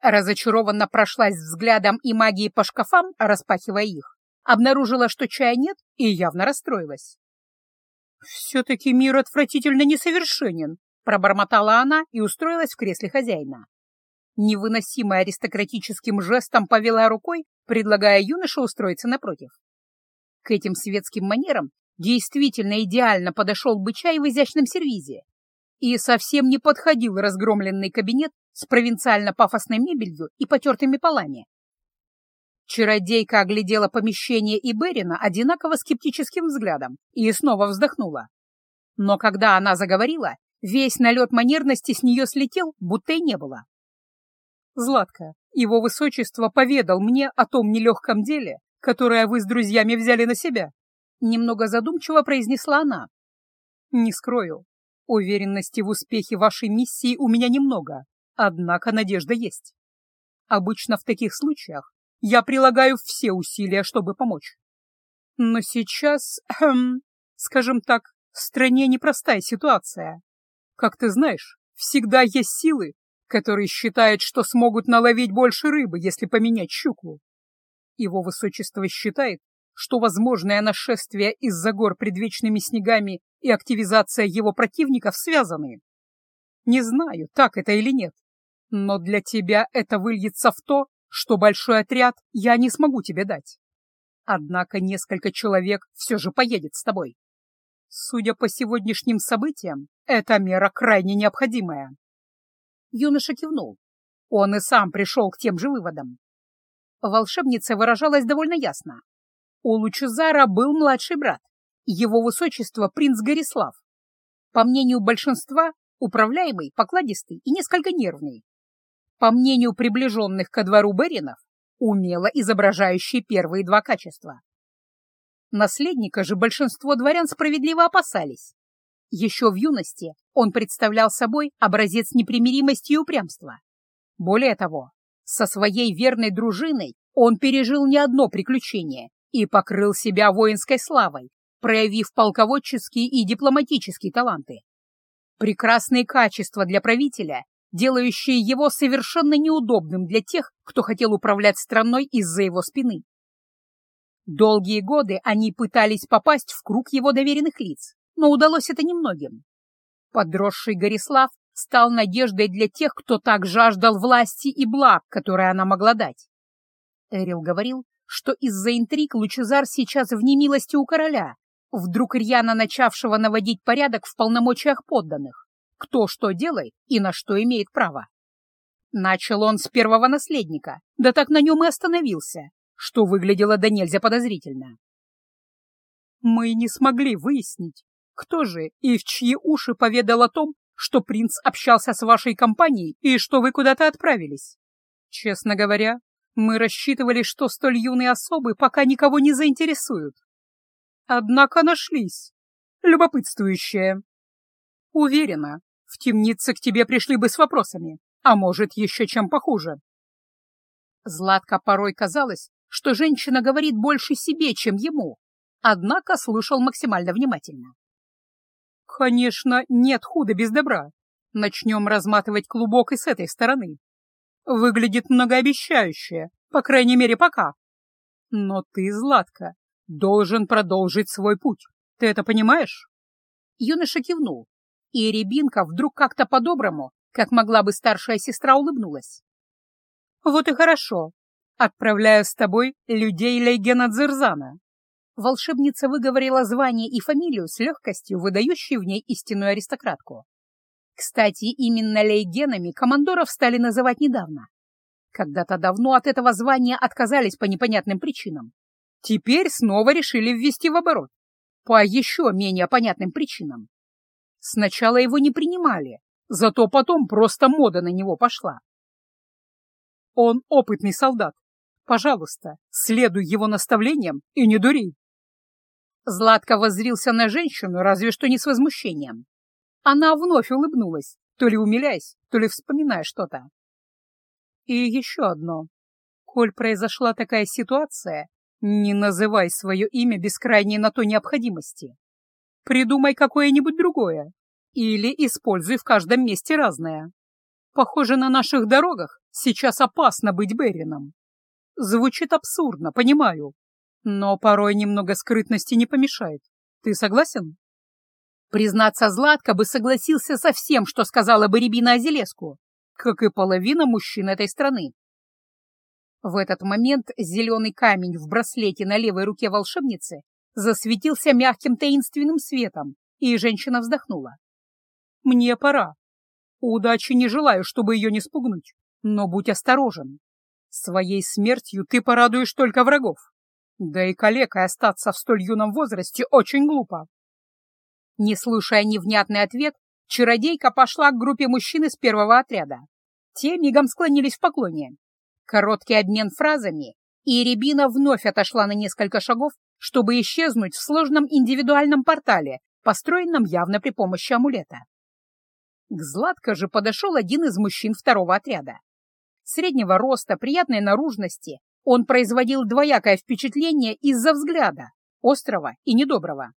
A: Разочарованно прошлась взглядом и магией по шкафам, распахивая их, обнаружила, что чая нет, и явно расстроилась. «Все-таки мир отвратительно несовершенен», — пробормотала она и устроилась в кресле хозяина. Невыносимая аристократическим жестом повела рукой, предлагая юноше устроиться напротив. К этим светским манерам действительно идеально подошел бы чай в изящном сервизе. И совсем не подходил разгромленный кабинет с провинциально-пафосной мебелью и потертыми полами. Чародейка оглядела помещение и Берина одинаково скептическим взглядом и снова вздохнула. Но когда она заговорила, весь налет манерности с нее слетел, будто и не было. «Златка, его высочество поведал мне о том нелегком деле, которое вы с друзьями взяли на себя», — немного задумчиво произнесла она. «Не скрою, уверенности в успехе вашей миссии у меня немного, однако надежда есть. Обычно в таких случаях я прилагаю все усилия, чтобы помочь. Но сейчас, эм, [clears throat] скажем так, в стране непростая ситуация. Как ты знаешь, всегда есть силы, которые считают, что смогут наловить больше рыбы, если поменять щуку. Его высочество считает, что возможное нашествие из-за гор предвечными снегами и активизация его противников связаны. Не знаю, так это или нет, но для тебя это выльется в то, что большой отряд я не смогу тебе дать. Однако несколько человек все же поедет с тобой. Судя по сегодняшним событиям, эта мера крайне необходимая. Юноша кивнул. Он и сам пришел к тем же выводам. Волшебница выражалась довольно ясно. У Лучезара был младший брат, его высочество принц Горислав. По мнению большинства, управляемый, покладистый и несколько нервный. По мнению приближенных ко двору Беринов, умело изображающий первые два качества. Наследника же большинство дворян справедливо опасались. Еще в юности он представлял собой образец непримиримости и упрямства. Более того, со своей верной дружиной он пережил не одно приключение и покрыл себя воинской славой, проявив полководческие и дипломатические таланты. Прекрасные качества для правителя, делающие его совершенно неудобным для тех, кто хотел управлять страной из-за его спины. Долгие годы они пытались попасть в круг его доверенных лиц, но удалось это немногим. Подросший Горислав стал надеждой для тех, кто так жаждал власти и благ, которые она могла дать. Эрил говорил, что из-за интриг Лучезар сейчас в немилости у короля, вдруг рьяно начавшего наводить порядок в полномочиях подданных, кто что делает и на что имеет право. Начал он с первого наследника, да так на нем и остановился, что выглядело до нельзя подозрительно. Мы не смогли выяснить, кто же и в чьи уши поведал о том, что принц общался с вашей компанией и что вы куда-то отправились. Честно говоря, мы рассчитывали, что столь юные особы пока никого не заинтересуют. Однако нашлись. Любопытствующие. Уверена, в темнице к тебе пришли бы с вопросами, а может, еще чем похуже. Златко порой казалось, что женщина говорит больше себе, чем ему, однако слушал максимально внимательно. Конечно, нет худа без добра. Начнем разматывать клубок и с этой стороны. выглядит многообещающе, по крайней мере, пока. Но ты, Златка, должен продолжить свой путь. Ты это понимаешь?»
B: Юноша кивнул, и Рябинка вдруг как-то по-доброму, как могла бы старшая сестра, улыбнулась.
A: «Вот и хорошо. Отправляю с тобой людей Лейгена Дзерзана».
B: Волшебница выговорила звание и фамилию с легкостью, выдающей в ней истинную аристократку. Кстати, именно лейгенами командоров стали называть недавно. Когда-то давно от этого звания отказались по непонятным причинам. Теперь снова решили ввести в оборот. По еще менее понятным причинам. Сначала его не принимали, зато потом просто мода на него пошла. Он опытный солдат. Пожалуйста, следуй его наставлениям и не дури. Златко воззрился на женщину, разве что не с возмущением. Она вновь улыбнулась, то ли умиляясь, то ли вспоминая что-то. И еще одно. Коль произошла такая ситуация, не называй свое имя без крайней на то необходимости. Придумай какое-нибудь другое. Или используй в каждом месте разное. Похоже, на наших дорогах сейчас опасно быть Берином. Звучит абсурдно, понимаю. Но порой немного скрытности не помешает. Ты согласен? Признаться, Златко бы согласился со всем, что сказала бы Рябина Азелеску как и половина мужчин этой страны. В этот момент зеленый камень в браслете на левой руке волшебницы засветился мягким таинственным светом, и женщина вздохнула. «Мне пора. Удачи не желаю, чтобы ее не спугнуть, но будь осторожен. Своей смертью ты порадуешь только врагов. Да и калекой остаться в столь юном возрасте очень глупо». Не слушая невнятный ответ, Чародейка пошла к группе мужчин из первого отряда. Те мигом склонились в поклоне. Короткий обмен фразами, и Рябина вновь отошла на несколько шагов, чтобы исчезнуть в сложном индивидуальном портале, построенном явно при помощи амулета. К Златко же подошел один из мужчин второго отряда. Среднего роста, приятной наружности, он производил двоякое впечатление из-за взгляда, острого и недоброго.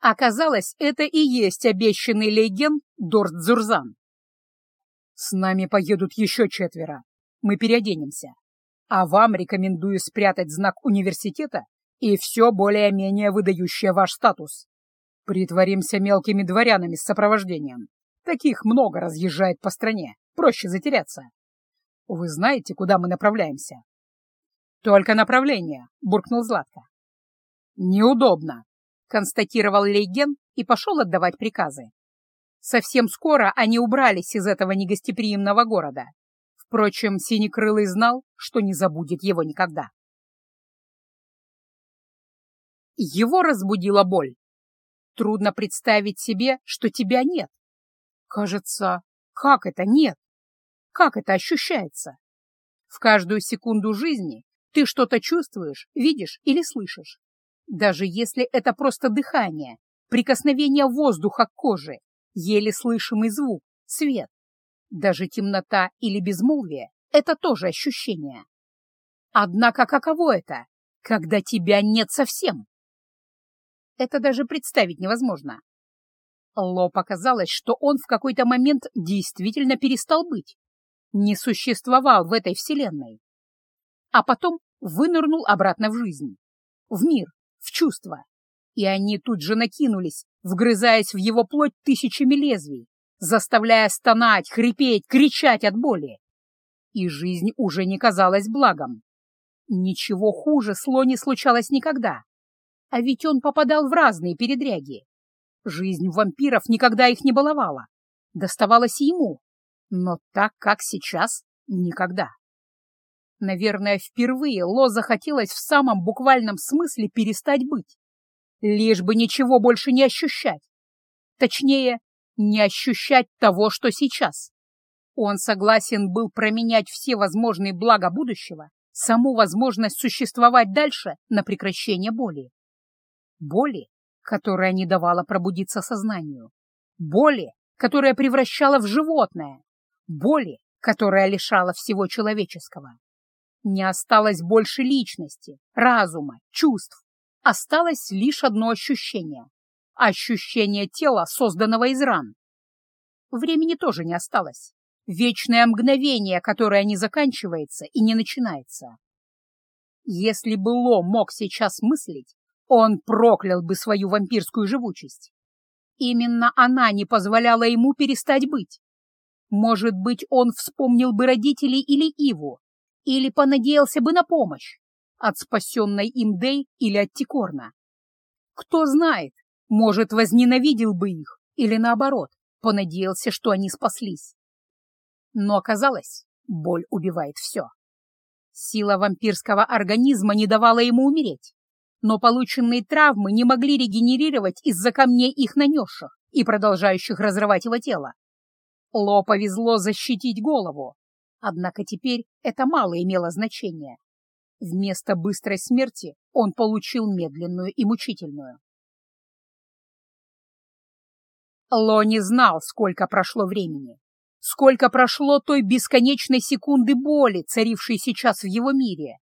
B: Оказалось, это и есть обещанный леген Дорт Зурзан. С нами поедут еще четверо. Мы переоденемся. А вам рекомендую спрятать знак университета и все более-менее выдающее ваш статус. Притворимся мелкими дворянами с сопровождением. Таких много разъезжает по стране, проще затеряться. Вы знаете, куда мы направляемся? Только направление, буркнул Златко. Неудобно, констатировал Лейген и пошел отдавать приказы. Совсем скоро они убрались из этого негостеприимного города. Впрочем, Синекрылый знал, что не забудет его никогда. Его разбудила боль. Трудно представить себе, что тебя нет. Кажется, как это нет? Как это ощущается? В каждую секунду жизни ты что-то чувствуешь, видишь или слышишь. Даже если это просто дыхание, прикосновение воздуха к коже, еле слышимый звук, свет. Даже темнота или безмолвие — это тоже ощущение. Однако каково это, когда тебя нет совсем? Это даже представить невозможно. Ло показалось, что он в какой-то момент действительно перестал быть, не существовал в этой вселенной, а потом вынырнул обратно в жизнь, в мир, в чувства. И они тут же накинулись, вгрызаясь в его плоть тысячами лезвий, заставляя стонать, хрипеть, кричать от боли. И жизнь уже не казалась благом. Ничего хуже сло не случалось никогда. А ведь он попадал в разные передряги. Жизнь вампиров никогда их не баловала. Доставалось ему. Но так, как сейчас, никогда. Наверное, впервые Ло захотелось в самом буквальном смысле перестать быть. Лишь бы ничего больше не ощущать. Точнее, не ощущать того, что сейчас. Он согласен был променять все возможные блага будущего, саму возможность существовать дальше на прекращение боли. Боли, которая не давала пробудиться сознанию. Боли, которая превращала в животное. Боли, которая лишала всего человеческого. Не осталось больше личности, разума, чувств. Осталось лишь одно ощущение. Ощущение тела, созданного из ран. Времени тоже не осталось.
A: вечное мгновение, которое не заканчивается и не начинается. Если бы Ло мог сейчас мыслить, он проклял бы свою вампирскую живучесть. Именно она не позволяла ему перестать быть. Может быть, он вспомнил бы родителей или Иву, или понадеялся бы на помощь от спасенной им Дэй или от Тикорна. Кто знает, может, возненавидел бы их или, наоборот, понадеялся, что они спаслись. Но оказалось, боль убивает все. Сила вампирского организма не давала ему умереть, но полученные травмы не могли регенерировать из-за камней их нанесших и продолжающих разрывать его тело. Ло повезло защитить голову, однако теперь это мало имело значения. Вместо быстрой смерти он получил медленную и мучительную. Ло не знал, сколько прошло времени, сколько прошло той бесконечной секунды боли, царившей сейчас в его мире.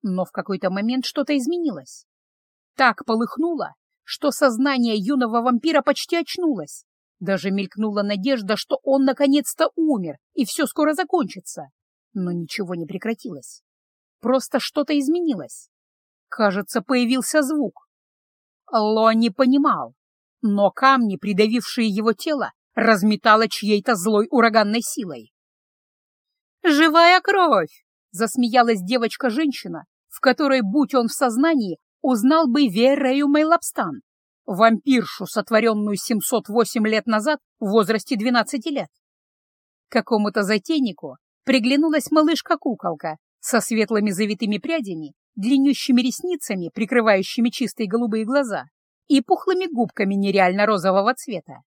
A: Но в какой-то момент что-то изменилось. Так полыхнуло, что сознание юного вампира почти очнулось. Даже мелькнула надежда, что он наконец-то умер, и все скоро закончится. Но ничего не прекратилось. Просто что-то изменилось. Кажется, появился звук. Ло не понимал, но камни, придавившие его тело, разметало чьей-то злой ураганной силой. «Живая кровь!» — засмеялась девочка-женщина, в которой, будь он в сознании, узнал бы Верею Мейлапстан, вампиршу, сотворенную 708 лет назад в возрасте 12 лет. Какому-то затейнику приглянулась малышка-куколка со светлыми завитыми прядями, длиннющими ресницами, прикрывающими чистые голубые глаза, и пухлыми губками нереально розового цвета.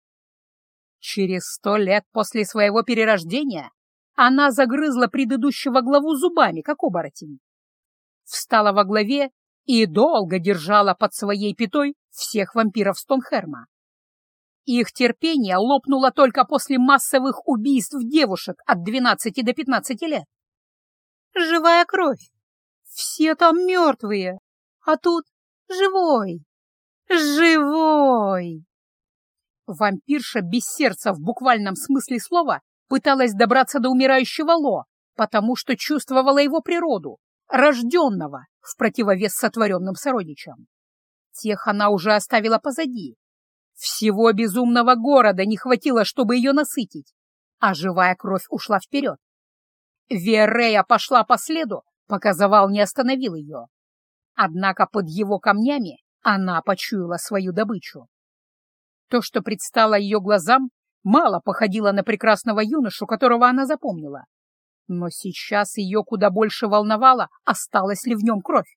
A: Через сто лет после своего перерождения она загрызла предыдущего главу зубами, как оборотень. Встала во главе и долго держала под своей пятой всех вампиров Стонхерма. Их терпение лопнуло только после массовых убийств девушек от 12 до 15 лет. Живая кровь. Все там мертвые, а тут живой. Живой! Вампирша без сердца в буквальном смысле слова пыталась добраться до умирающего Ло, потому что чувствовала его природу, рожденного, в противовес сотворенным сородичам. Тех она уже оставила позади. Всего безумного города не хватило, чтобы ее насытить, а живая кровь ушла вперед. Верея пошла по следу, пока завал не остановил ее. Однако под его камнями она почуяла свою добычу. То, что предстало ее глазам, мало походило на прекрасного юношу, которого она запомнила. Но сейчас ее куда больше волновало, осталась ли в нем кровь.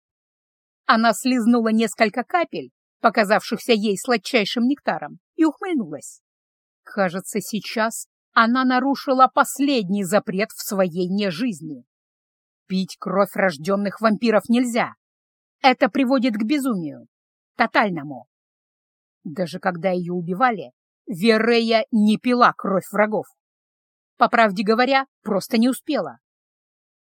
A: Она слизнула несколько капель, показавшихся ей сладчайшим нектаром, и ухмыльнулась. Кажется, сейчас она нарушила последний запрет в своей нежизни. Пить кровь рожденных вампиров нельзя. Это приводит к безумию тотальному. Даже когда ее убивали, Верея не пила кровь врагов. По правде говоря, просто не успела.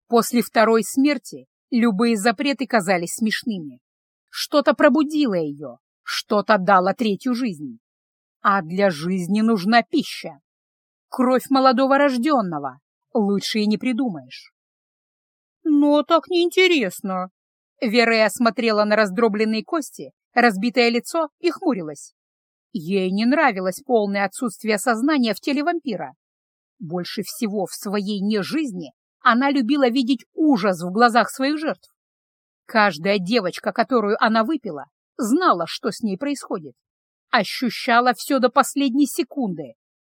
A: После второй смерти любые запреты казались смешными. Что-то пробудило ее, что-то дало третью жизнь. А для жизни нужна пища. Кровь молодого рожденного. Лучше и не придумаешь. Но так неинтересно. Верея смотрела на раздробленные кости разбитое лицо и хмурилась. Ей не нравилось полное отсутствие сознания в теле вампира. Больше всего в своей нежизни она любила видеть ужас в глазах своих жертв. Каждая девочка, которую она выпила, знала, что с ней происходит. Ощущала все до последней секунды.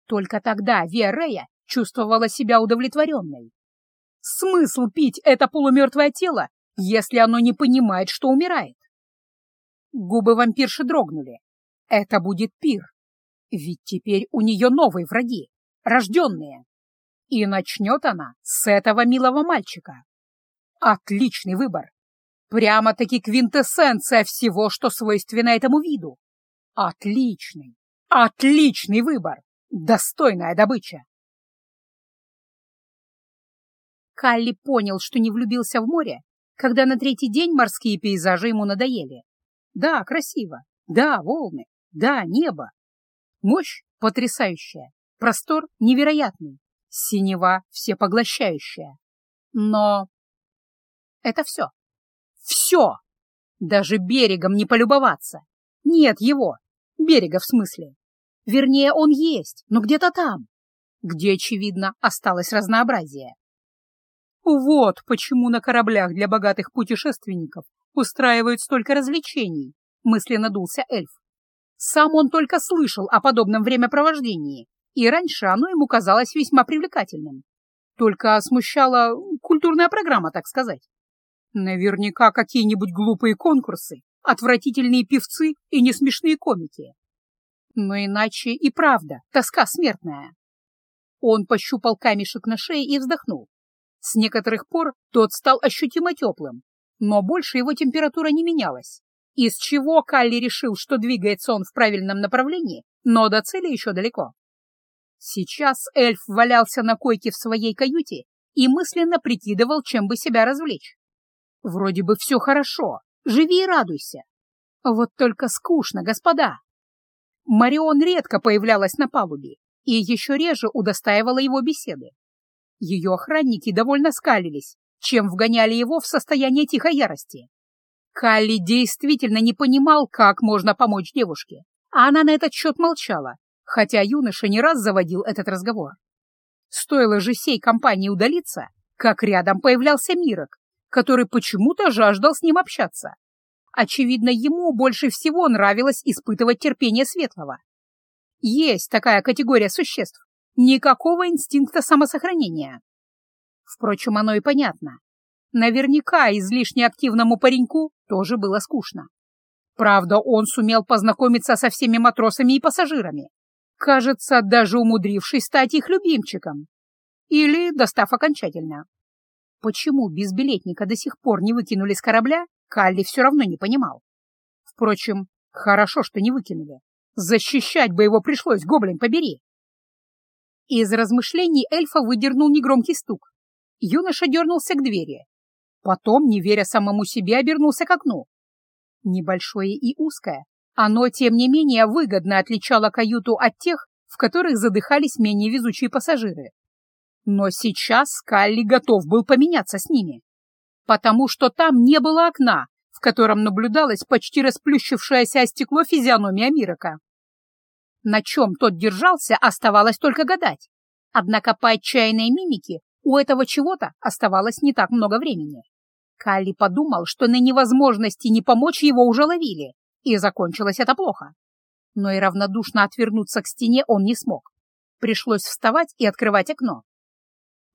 A: Только тогда Виарея чувствовала себя удовлетворенной. Смысл пить это полумертвое тело, если оно не понимает, что умирает? Губы вампирши дрогнули. Это будет пир. Ведь теперь у нее новые враги, рожденные. И начнет она с этого милого мальчика. Отличный выбор. Прямо-таки квинтэссенция всего, что свойственно этому виду. Отличный, отличный выбор. Достойная добыча. Калли понял, что не влюбился в море, когда на третий день морские пейзажи ему надоели. Да, красиво. Да, волны. Да, небо. Мощь потрясающая. Простор невероятный. Синева всепоглощающая. Но это все. Все! Даже берегом не полюбоваться. Нет его. Берега в смысле. Вернее, он есть, но где-то там, где, очевидно, осталось разнообразие. Вот почему на кораблях для богатых путешественников устраивают столько развлечений, мысленно дулся эльф. Сам он только слышал о подобном времяпровождении, и раньше оно ему казалось весьма привлекательным. Только смущала культурная программа, так сказать. Наверняка какие-нибудь глупые конкурсы, отвратительные певцы и несмешные комики. Но иначе и правда тоска смертная. Он пощупал камешек на шее и вздохнул. С некоторых пор тот стал ощутимо теплым, но больше его температура не менялась. Из чего Калли решил, что двигается он в правильном направлении, но до цели еще далеко. Сейчас эльф валялся на койке в своей каюте и мысленно прикидывал, чем бы себя развлечь. Вроде бы все хорошо, живи и радуйся. Вот только скучно, господа. Марион редко появлялась на палубе и еще реже удостаивала его беседы. Ее охранники довольно скалились, чем вгоняли его в состояние тихой ярости. Калли действительно не понимал, как можно помочь девушке, а она на этот счет молчала, хотя юноша не раз заводил этот разговор. Стоило же сей компании удалиться, как рядом появлялся Мирок, который почему-то жаждал с ним общаться. Очевидно, ему больше всего нравилось испытывать терпение Светлого. Есть такая категория существ. Никакого инстинкта самосохранения. Впрочем, оно и понятно. Наверняка излишне активному пареньку тоже было скучно. Правда, он сумел познакомиться со всеми матросами и пассажирами. Кажется, даже умудрившись стать их любимчиком. Или достав окончательно. Почему безбилетника до сих пор не выкинули с корабля, Калли все равно не понимал. Впрочем, хорошо, что не выкинули. Защищать бы его пришлось, гоблин побери. Из размышлений эльфа выдернул негромкий стук. Юноша дернулся к двери. Потом, не веря самому себе, обернулся к окну. Небольшое и узкое, оно, тем не менее, выгодно отличало каюту от тех, в которых задыхались менее везучие пассажиры. Но сейчас Калли готов был поменяться с ними, потому что там не было окна, в котором наблюдалась почти расплющившаяся о стекло физиономия Мирока. На чем тот держался, оставалось только гадать. Однако по отчаянной мимике у этого чего-то оставалось не так много времени. Калли подумал, что на невозможности не помочь его уже ловили, и закончилось это плохо. Но и равнодушно отвернуться к стене он не смог. Пришлось вставать и открывать окно.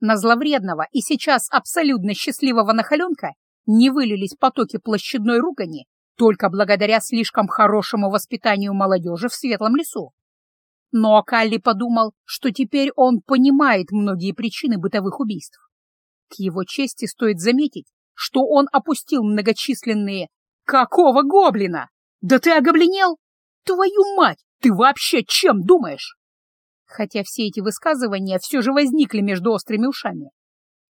A: На зловредного и сейчас абсолютно счастливого нахаленка не вылились потоки площадной ругани только благодаря слишком хорошему воспитанию молодежи в светлом лесу. Но Калли подумал, что теперь он понимает многие причины бытовых убийств. К его чести стоит заметить, что он опустил многочисленные «Какого гоблина? Да ты огобленел? Твою мать, ты вообще чем думаешь?» хотя все эти высказывания все же возникли между острыми ушами.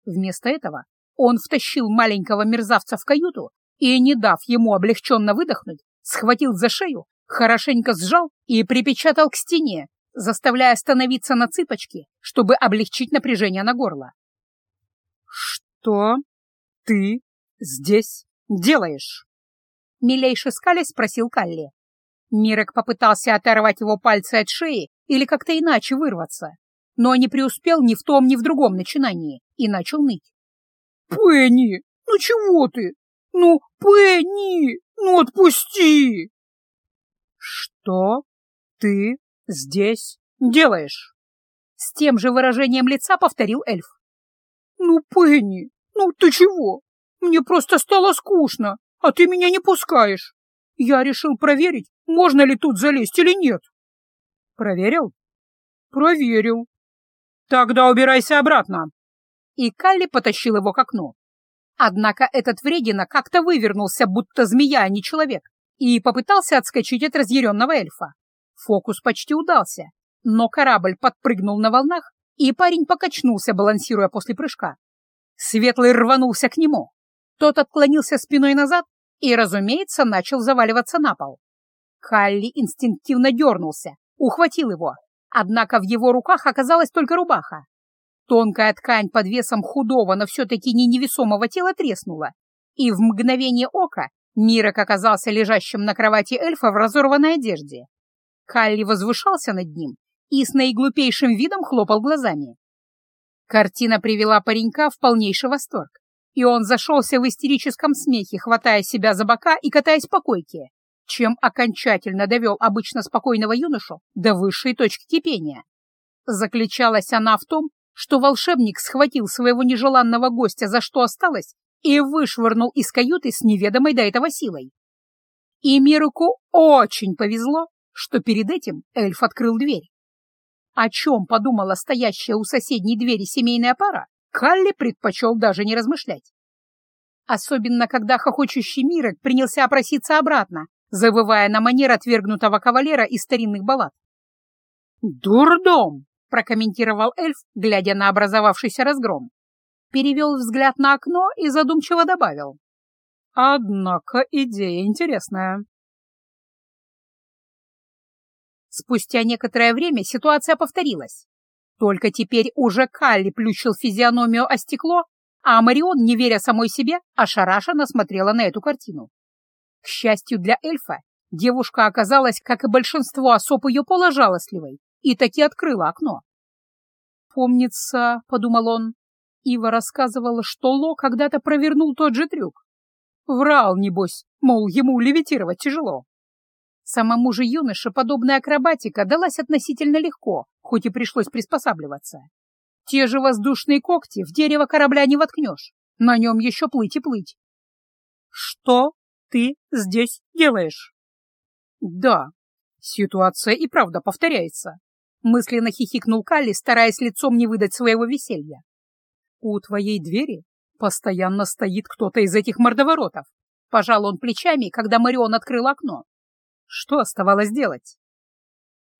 A: Вместо этого он втащил маленького мерзавца в каюту и, не дав ему облегченно выдохнуть, схватил за шею, хорошенько сжал и припечатал к стене, заставляя остановиться на цыпочки, чтобы облегчить напряжение на горло. «Что ты здесь делаешь?» Милейший скалясь спросил Калли. Мирок попытался оторвать его пальцы от шеи или как-то иначе вырваться, но не преуспел ни в том, ни в другом начинании и начал ныть. «Пенни, ну чего ты? Ну, Пенни, ну отпусти!» «Что ты здесь делаешь?» С тем же выражением лица повторил эльф. «Ну, Пенни, ну ты чего? Мне просто стало скучно, а ты меня не пускаешь. Я решил проверить, можно ли тут залезть или нет. Проверил? Проверил. Тогда убирайся обратно. И Калли потащил его к окну. Однако этот вредина как-то вывернулся, будто змея, а не человек, и попытался отскочить от разъяренного эльфа. Фокус почти удался, но корабль подпрыгнул на волнах, и парень покачнулся, балансируя после прыжка. Светлый рванулся к нему. Тот отклонился спиной назад и, разумеется, начал заваливаться на пол. Халли инстинктивно дернулся, ухватил его, однако в его руках оказалась только рубаха. Тонкая ткань под весом худого, но все-таки не невесомого тела треснула, и в мгновение ока Мирок оказался лежащим на кровати эльфа в разорванной одежде. Калли возвышался над ним и с наиглупейшим видом хлопал глазами. Картина привела паренька в полнейший восторг, и он зашелся в истерическом смехе, хватая себя за бока и катаясь по койке, чем окончательно довел обычно спокойного юношу до высшей точки кипения. Заключалась она в том, что волшебник схватил своего нежеланного гостя за что осталось и вышвырнул из каюты с неведомой до этого силой. И Мируку очень повезло, что перед этим эльф открыл дверь. О чем подумала стоящая у соседней двери семейная пара, Калли предпочел даже не размышлять. Особенно, когда хохочущий Мирок принялся опроситься обратно, завывая на манер отвергнутого кавалера из старинных баллад. «Дурдом!» — прокомментировал эльф, глядя на образовавшийся разгром. Перевел взгляд на окно и задумчиво добавил. «Однако идея интересная». Спустя некоторое время ситуация повторилась. Только теперь уже Калли плющил физиономию о стекло, а Марион, не веря самой себе, ошарашенно смотрела на эту картину. К счастью для эльфа, девушка оказалась, как и большинство особ ее пола, жалостливой и таки открыла окно. «Помнится», — подумал он, — Ива рассказывала, что Ло когда-то провернул тот же трюк. Врал, небось, мол, ему левитировать тяжело. Самому же юноше подобная акробатика далась относительно легко, хоть и пришлось приспосабливаться. Те же воздушные когти в дерево корабля не воткнешь, на нем еще плыть и плыть. «Что ты здесь делаешь?» «Да, ситуация и правда повторяется», — мысленно хихикнул Калли, стараясь лицом не выдать своего веселья. «У твоей двери постоянно стоит кто-то из этих мордоворотов», — пожал он плечами, когда Марион открыл окно. Что оставалось делать?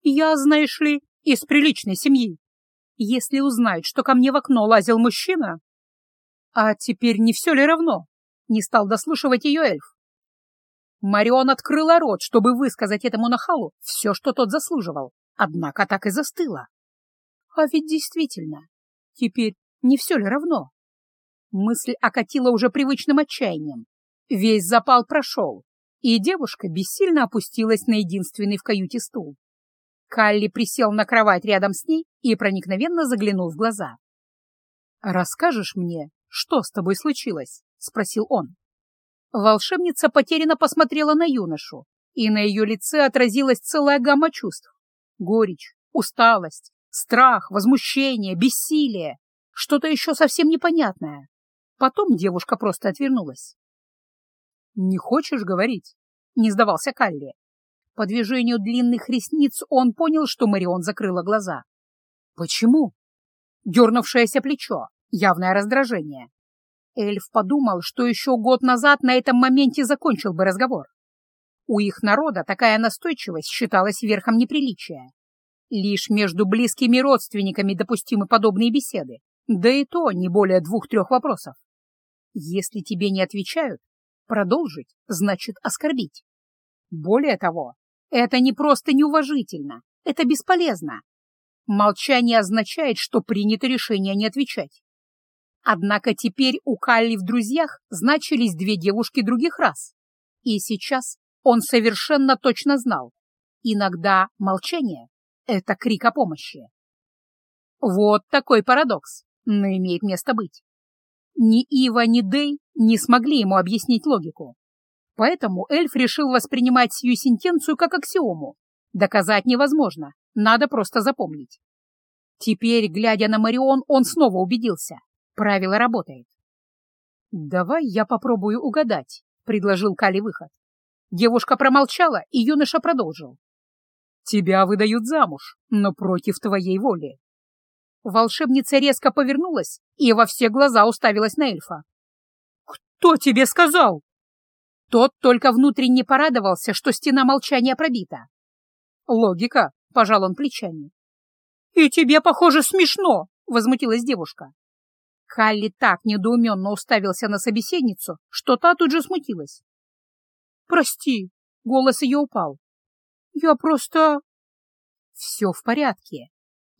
A: Я, знаешь ли, из приличной семьи. Если узнают, что ко мне в окно лазил мужчина... А теперь не все ли равно? Не стал дослушивать ее эльф. Марион открыла рот, чтобы высказать этому нахалу все, что тот заслуживал, однако так и застыла. А ведь действительно, теперь не все ли равно? Мысль окатила уже привычным отчаянием. Весь запал прошел, и девушка бессильно опустилась на единственный в каюте стул. Калли присел на кровать рядом с ней и проникновенно заглянул в глаза. «Расскажешь мне, что с тобой случилось?» — спросил он. Волшебница потерянно посмотрела на юношу, и на ее лице отразилась целая гамма чувств. Горечь, усталость, страх, возмущение, бессилие, что-то еще совсем непонятное. Потом девушка просто отвернулась. «Не хочешь говорить?» — не сдавался Калли. По движению длинных ресниц он понял, что Марион закрыла глаза. «Почему?» Дернувшееся плечо, явное раздражение. Эльф подумал, что еще год назад на этом моменте закончил бы разговор. У их народа такая настойчивость считалась верхом неприличия. Лишь между близкими родственниками допустимы подобные беседы, да и то не более двух-трех вопросов. Если тебе не отвечают, Продолжить значит оскорбить. Более того, это не просто неуважительно, это бесполезно. Молчание означает, что принято решение не отвечать. Однако теперь у Калли в друзьях значились две девушки других рас. И сейчас он совершенно точно знал. Иногда молчание — это крик о помощи. Вот такой парадокс, но имеет место быть. Ни Ива, ни Дэй не смогли ему объяснить логику. Поэтому эльф решил воспринимать сию сентенцию как аксиому. Доказать невозможно, надо просто запомнить. Теперь, глядя на Марион, он снова убедился. Правило работает. «Давай я попробую угадать», — предложил Кали выход. Девушка промолчала, и юноша продолжил. «Тебя выдают замуж, но против твоей воли. Волшебница резко повернулась и во все глаза уставилась на эльфа. «Кто тебе сказал?» Тот только внутренне порадовался, что стена молчания пробита. «Логика», — пожал он плечами. «И тебе, похоже, смешно», — возмутилась девушка. Халли так недоуменно уставился на собеседницу, что та тут же смутилась. «Прости», — голос ее упал. «Я просто...» «Все в порядке»,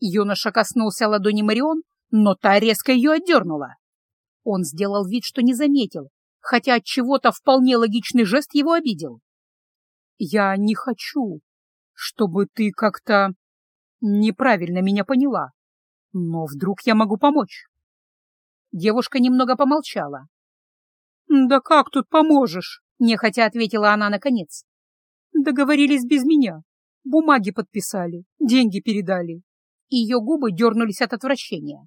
A: Юноша коснулся ладони Марион, но та резко ее отдернула. Он сделал вид, что не заметил, хотя от чего-то вполне логичный жест его обидел. «Я не хочу, чтобы ты как-то неправильно меня поняла, но вдруг я могу помочь?» Девушка немного помолчала. «Да как тут поможешь?» — нехотя ответила она наконец. «Договорились без меня. Бумаги подписали, деньги передали». Ее губы дернулись от отвращения.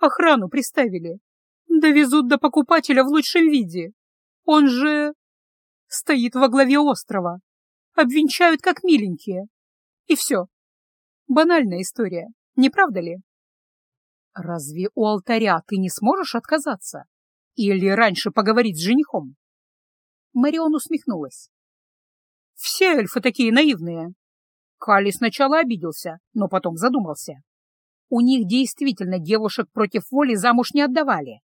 A: «Охрану приставили. Довезут до покупателя в лучшем виде. Он же стоит во главе острова. Обвенчают как миленькие. И все. Банальная история, не правда ли? Разве у алтаря ты не сможешь отказаться? Или раньше поговорить с женихом? Марион усмехнулась. Все эльфы такие наивные. Кали сначала обиделся, но потом задумался. У них действительно девушек против воли замуж не отдавали.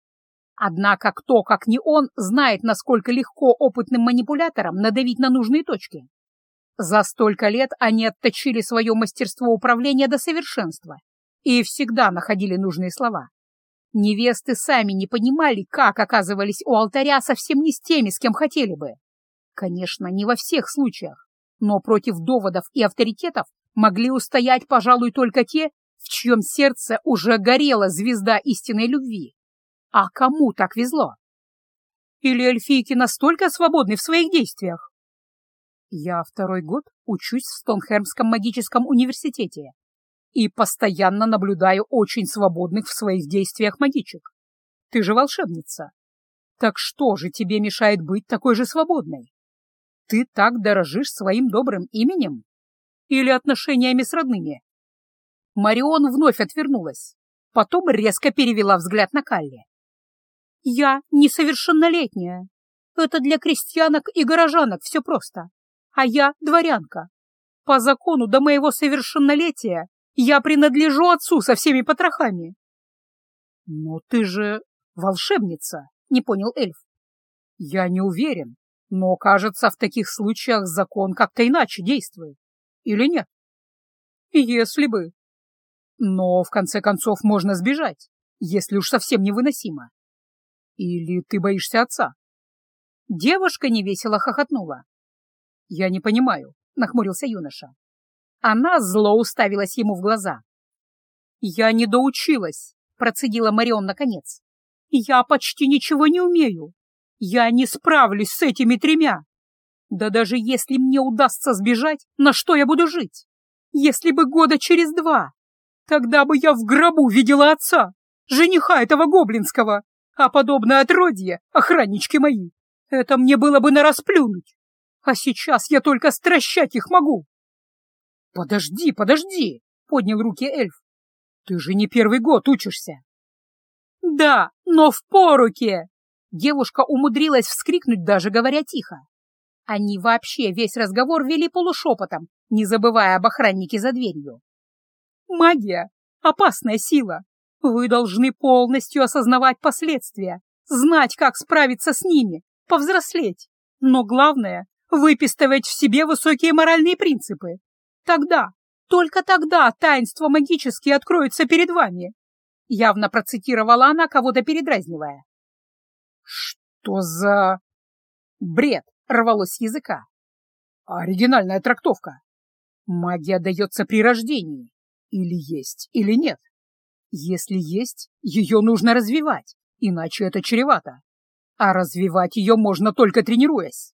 A: Однако кто, как не он, знает, насколько легко опытным манипуляторам надавить на нужные точки. За столько лет они отточили свое мастерство управления до совершенства и всегда находили нужные слова. Невесты сами не понимали, как оказывались у алтаря совсем не с теми, с кем хотели бы. Конечно, не во всех случаях, но против доводов и авторитетов могли устоять, пожалуй, только те, в чьем сердце уже горела звезда истинной любви. А кому так везло? Или эльфийки настолько свободны в своих действиях? Я второй год учусь в Стонхермском магическом университете и постоянно наблюдаю очень свободных в своих действиях магичек. Ты же волшебница. Так что же тебе мешает быть такой же свободной? Ты так дорожишь своим добрым именем? Или отношениями с родными? Марион вновь отвернулась, потом резко перевела взгляд на Калли. «Я несовершеннолетняя. Это для крестьянок и горожанок все просто. А я дворянка. По закону до моего совершеннолетия я принадлежу отцу со всеми потрохами. Но ты же волшебница, не понял эльф. Я не уверен, но, кажется, в таких случаях закон как-то иначе действует. Или нет? Если бы. Но, в конце концов, можно сбежать, если уж совсем невыносимо. Или ты боишься отца? Девушка невесело хохотнула. Я не понимаю, нахмурился юноша. Она зло уставилась ему в глаза. «Я не доучилась», — процедила Марион наконец. «Я почти ничего не умею. Я не справлюсь с этими тремя. Да даже если мне удастся сбежать, на что я буду жить? Если бы года через два, тогда бы я в гробу видела отца, жениха этого гоблинского, а подобное отродье, охраннички мои, это мне было бы на расплюнуть. А сейчас я только стращать их могу. «Подожди, подожди!» — поднял руки эльф. «Ты же не первый год учишься!» «Да, но в поруке!» Девушка умудрилась вскрикнуть, даже говоря тихо. Они вообще весь разговор вели полушепотом, не забывая об охраннике за дверью. «Магия — опасная сила. Вы должны полностью осознавать последствия, знать, как справиться с ними, повзрослеть. Но главное — выпистывать в себе высокие моральные принципы, Тогда, только тогда таинство магические откроются перед вами. Явно процитировала она, кого-то передразнивая. Что за... Бред рвалось с языка. Оригинальная трактовка. Магия дается при рождении. Или есть, или нет. Если есть, ее нужно развивать, иначе это чревато. А развивать ее можно только тренируясь.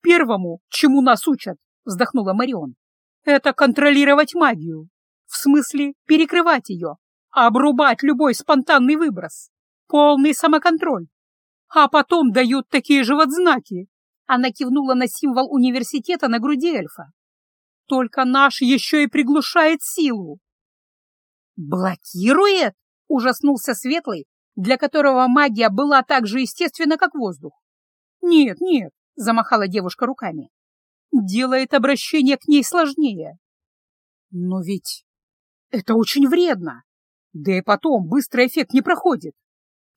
A: Первому, чему нас учат, вздохнула Марион, это контролировать магию. В смысле перекрывать ее, обрубать любой спонтанный выброс. Полный самоконтроль. А потом дают такие же вот знаки. Она кивнула на символ университета на груди эльфа. Только наш еще и приглушает силу. «Блокирует?» — ужаснулся Светлый, для которого магия была так же естественна, как воздух. «Нет, нет», — замахала девушка руками делает обращение к ней сложнее. Но ведь это очень вредно. Да и потом быстрый эффект не проходит.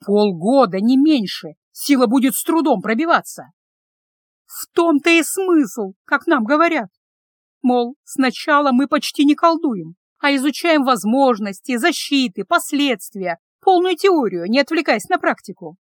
A: Полгода, не меньше, сила будет с трудом пробиваться. В том-то и смысл, как нам говорят. Мол, сначала мы почти не колдуем, а изучаем возможности, защиты, последствия, полную теорию, не отвлекаясь на практику.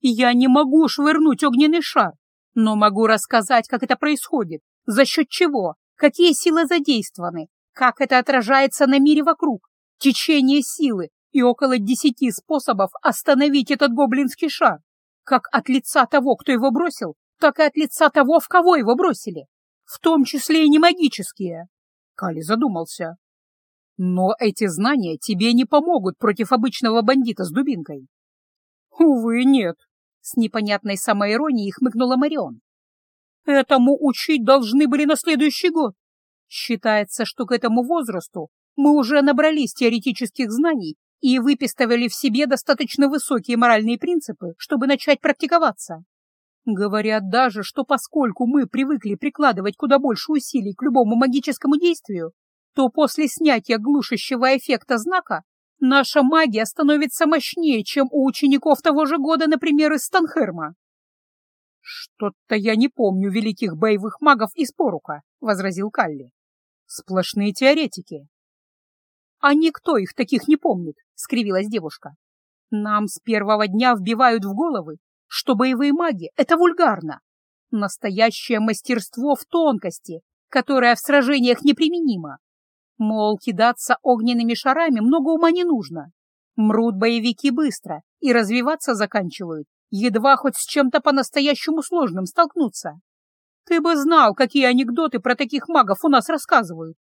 A: Я не могу швырнуть огненный шар, но могу рассказать, как это происходит, за счет чего, какие силы задействованы, как это отражается на мире вокруг, течение силы и около десяти способов остановить этот гоблинский шар, как от лица того, кто его бросил, так и от лица того, в кого его бросили, в том числе и не магические. Кали задумался. Но эти знания тебе не помогут против обычного бандита с дубинкой. Увы, нет, с непонятной самоиронией хмыкнула Марион. Этому учить должны были на следующий год. Считается, что к этому возрасту мы уже набрались теоретических знаний и выпистывали в себе достаточно высокие моральные принципы, чтобы начать практиковаться. Говорят даже, что поскольку мы привыкли прикладывать куда больше усилий к любому магическому действию, то после снятия глушащего эффекта знака наша магия становится мощнее, чем у учеников того же года, например, из Станхерма. «Что-то я не помню великих боевых магов из Порука», — возразил Калли. «Сплошные теоретики». «А никто их таких не помнит», — скривилась девушка. «Нам с первого дня вбивают в головы, что боевые маги — это вульгарно. Настоящее мастерство в тонкости, которое в сражениях неприменимо. Мол, кидаться огненными шарами много ума не нужно. Мрут боевики быстро и развиваться заканчивают, едва хоть с чем-то по-настоящему сложным столкнуться. Ты бы знал, какие анекдоты про таких магов у нас рассказывают.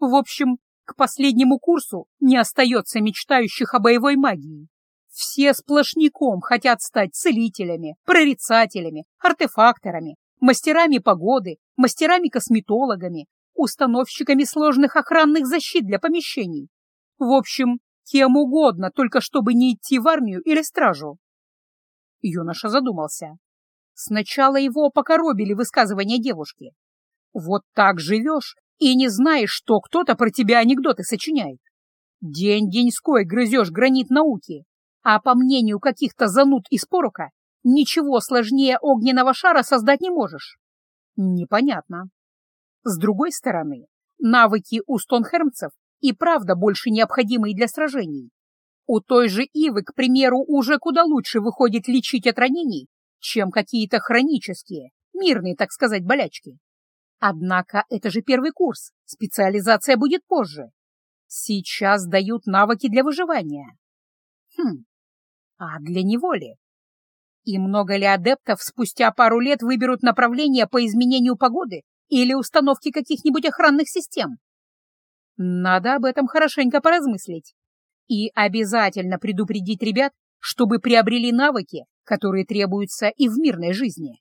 A: В общем, к последнему курсу не остается мечтающих о боевой магии. Все сплошняком хотят стать целителями, прорицателями, артефакторами, мастерами погоды, мастерами-косметологами, установщиками сложных охранных защит для помещений. В общем, кем угодно, только чтобы не идти в армию или стражу. Юноша задумался. Сначала его покоробили высказывания девушки. Вот так живешь и не знаешь, что кто-то про тебя анекдоты сочиняет. День-деньской грызешь гранит науки, а по мнению каких-то зануд из порока, ничего сложнее огненного шара создать не можешь. Непонятно. С другой стороны, навыки у стонхермцев и правда больше необходимые для сражений. У той же Ивы, к примеру, уже куда лучше выходит лечить от ранений, чем какие-то хронические, мирные, так сказать, болячки. Однако это же первый курс, специализация будет позже. Сейчас дают навыки для выживания. Хм, а для него ли? И много ли адептов спустя пару лет выберут направление по изменению погоды или установке каких-нибудь охранных систем? Надо об этом хорошенько поразмыслить. И обязательно предупредить ребят, чтобы приобрели навыки, которые требуются и в мирной жизни.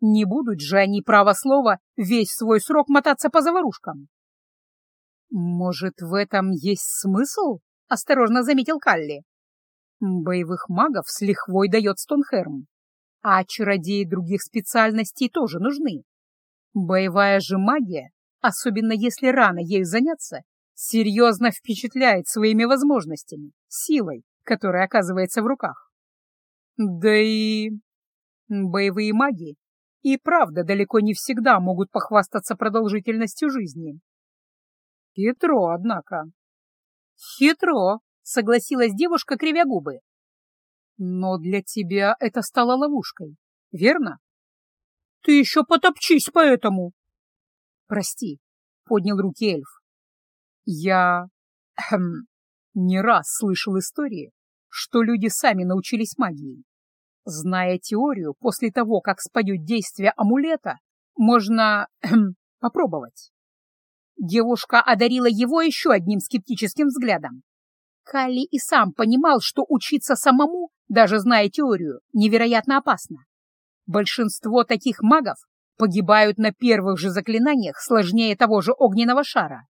A: Не будут же они, право слова, весь свой срок мотаться по заварушкам. «Может, в этом есть смысл?» — осторожно заметил Калли. Боевых магов с лихвой дает Стонхерм, а чародеи других специальностей тоже нужны. Боевая же магия, особенно если рано ею заняться, серьезно впечатляет своими возможностями, силой, которая оказывается в руках. Да и боевые маги и правда далеко не всегда могут похвастаться продолжительностью жизни. Хитро, однако. Хитро, согласилась девушка, кривя губы. Но для тебя это стало ловушкой, верно? Ты еще потопчись по этому. Прости, поднял руки эльф. Я эм, не раз слышал истории, что люди сами научились магии. Зная теорию, после того, как спадет действие амулета, можно эм, попробовать. Девушка одарила его еще одним скептическим взглядом. Калли и сам понимал, что учиться самому, даже зная теорию, невероятно опасно. Большинство таких магов погибают на первых же заклинаниях сложнее того же огненного шара.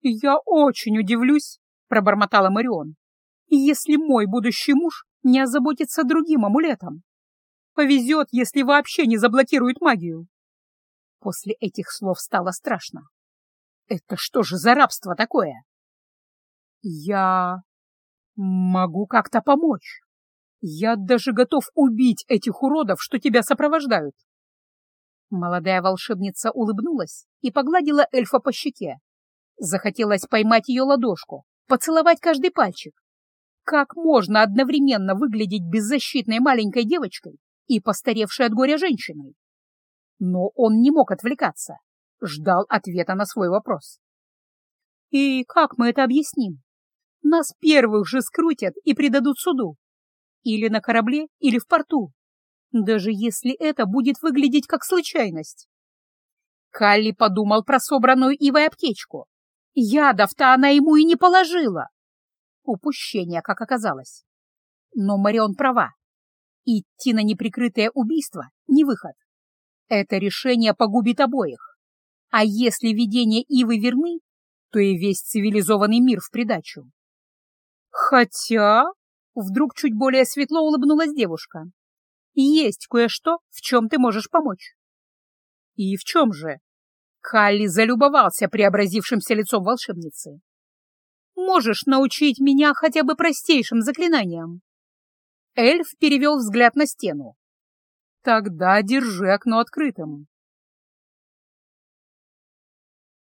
A: «Я очень удивлюсь», — пробормотала Марион, «если мой будущий муж не озаботится другим амулетом. Повезет, если вообще не заблокирует магию». После этих слов стало страшно. «Это что же за рабство такое?» Я могу как-то помочь. Я даже готов убить этих уродов, что тебя сопровождают. Молодая волшебница улыбнулась и погладила эльфа по щеке. Захотелось поймать ее ладошку, поцеловать каждый пальчик. Как можно одновременно выглядеть беззащитной маленькой девочкой и постаревшей от горя женщиной? Но он не мог отвлекаться, ждал ответа на свой вопрос. «И как мы это объясним? Нас первых же скрутят и предадут суду. Или на корабле, или в порту. Даже если это будет выглядеть как случайность». Калли подумал про собранную Ивой аптечку. Ядов-то она ему и не положила. Упущение, как оказалось. Но Марион права. Идти на неприкрытое убийство — не выход. Это решение погубит обоих. А если видения Ивы верны, то и весь цивилизованный мир в придачу. Хотя... Вдруг чуть более светло улыбнулась девушка. Есть кое-что, в чем ты можешь помочь. И в чем же? Халли залюбовался преобразившимся лицом волшебницы. Можешь научить меня хотя бы простейшим заклинаниям?» Эльф перевел взгляд на стену. «Тогда держи окно открытым.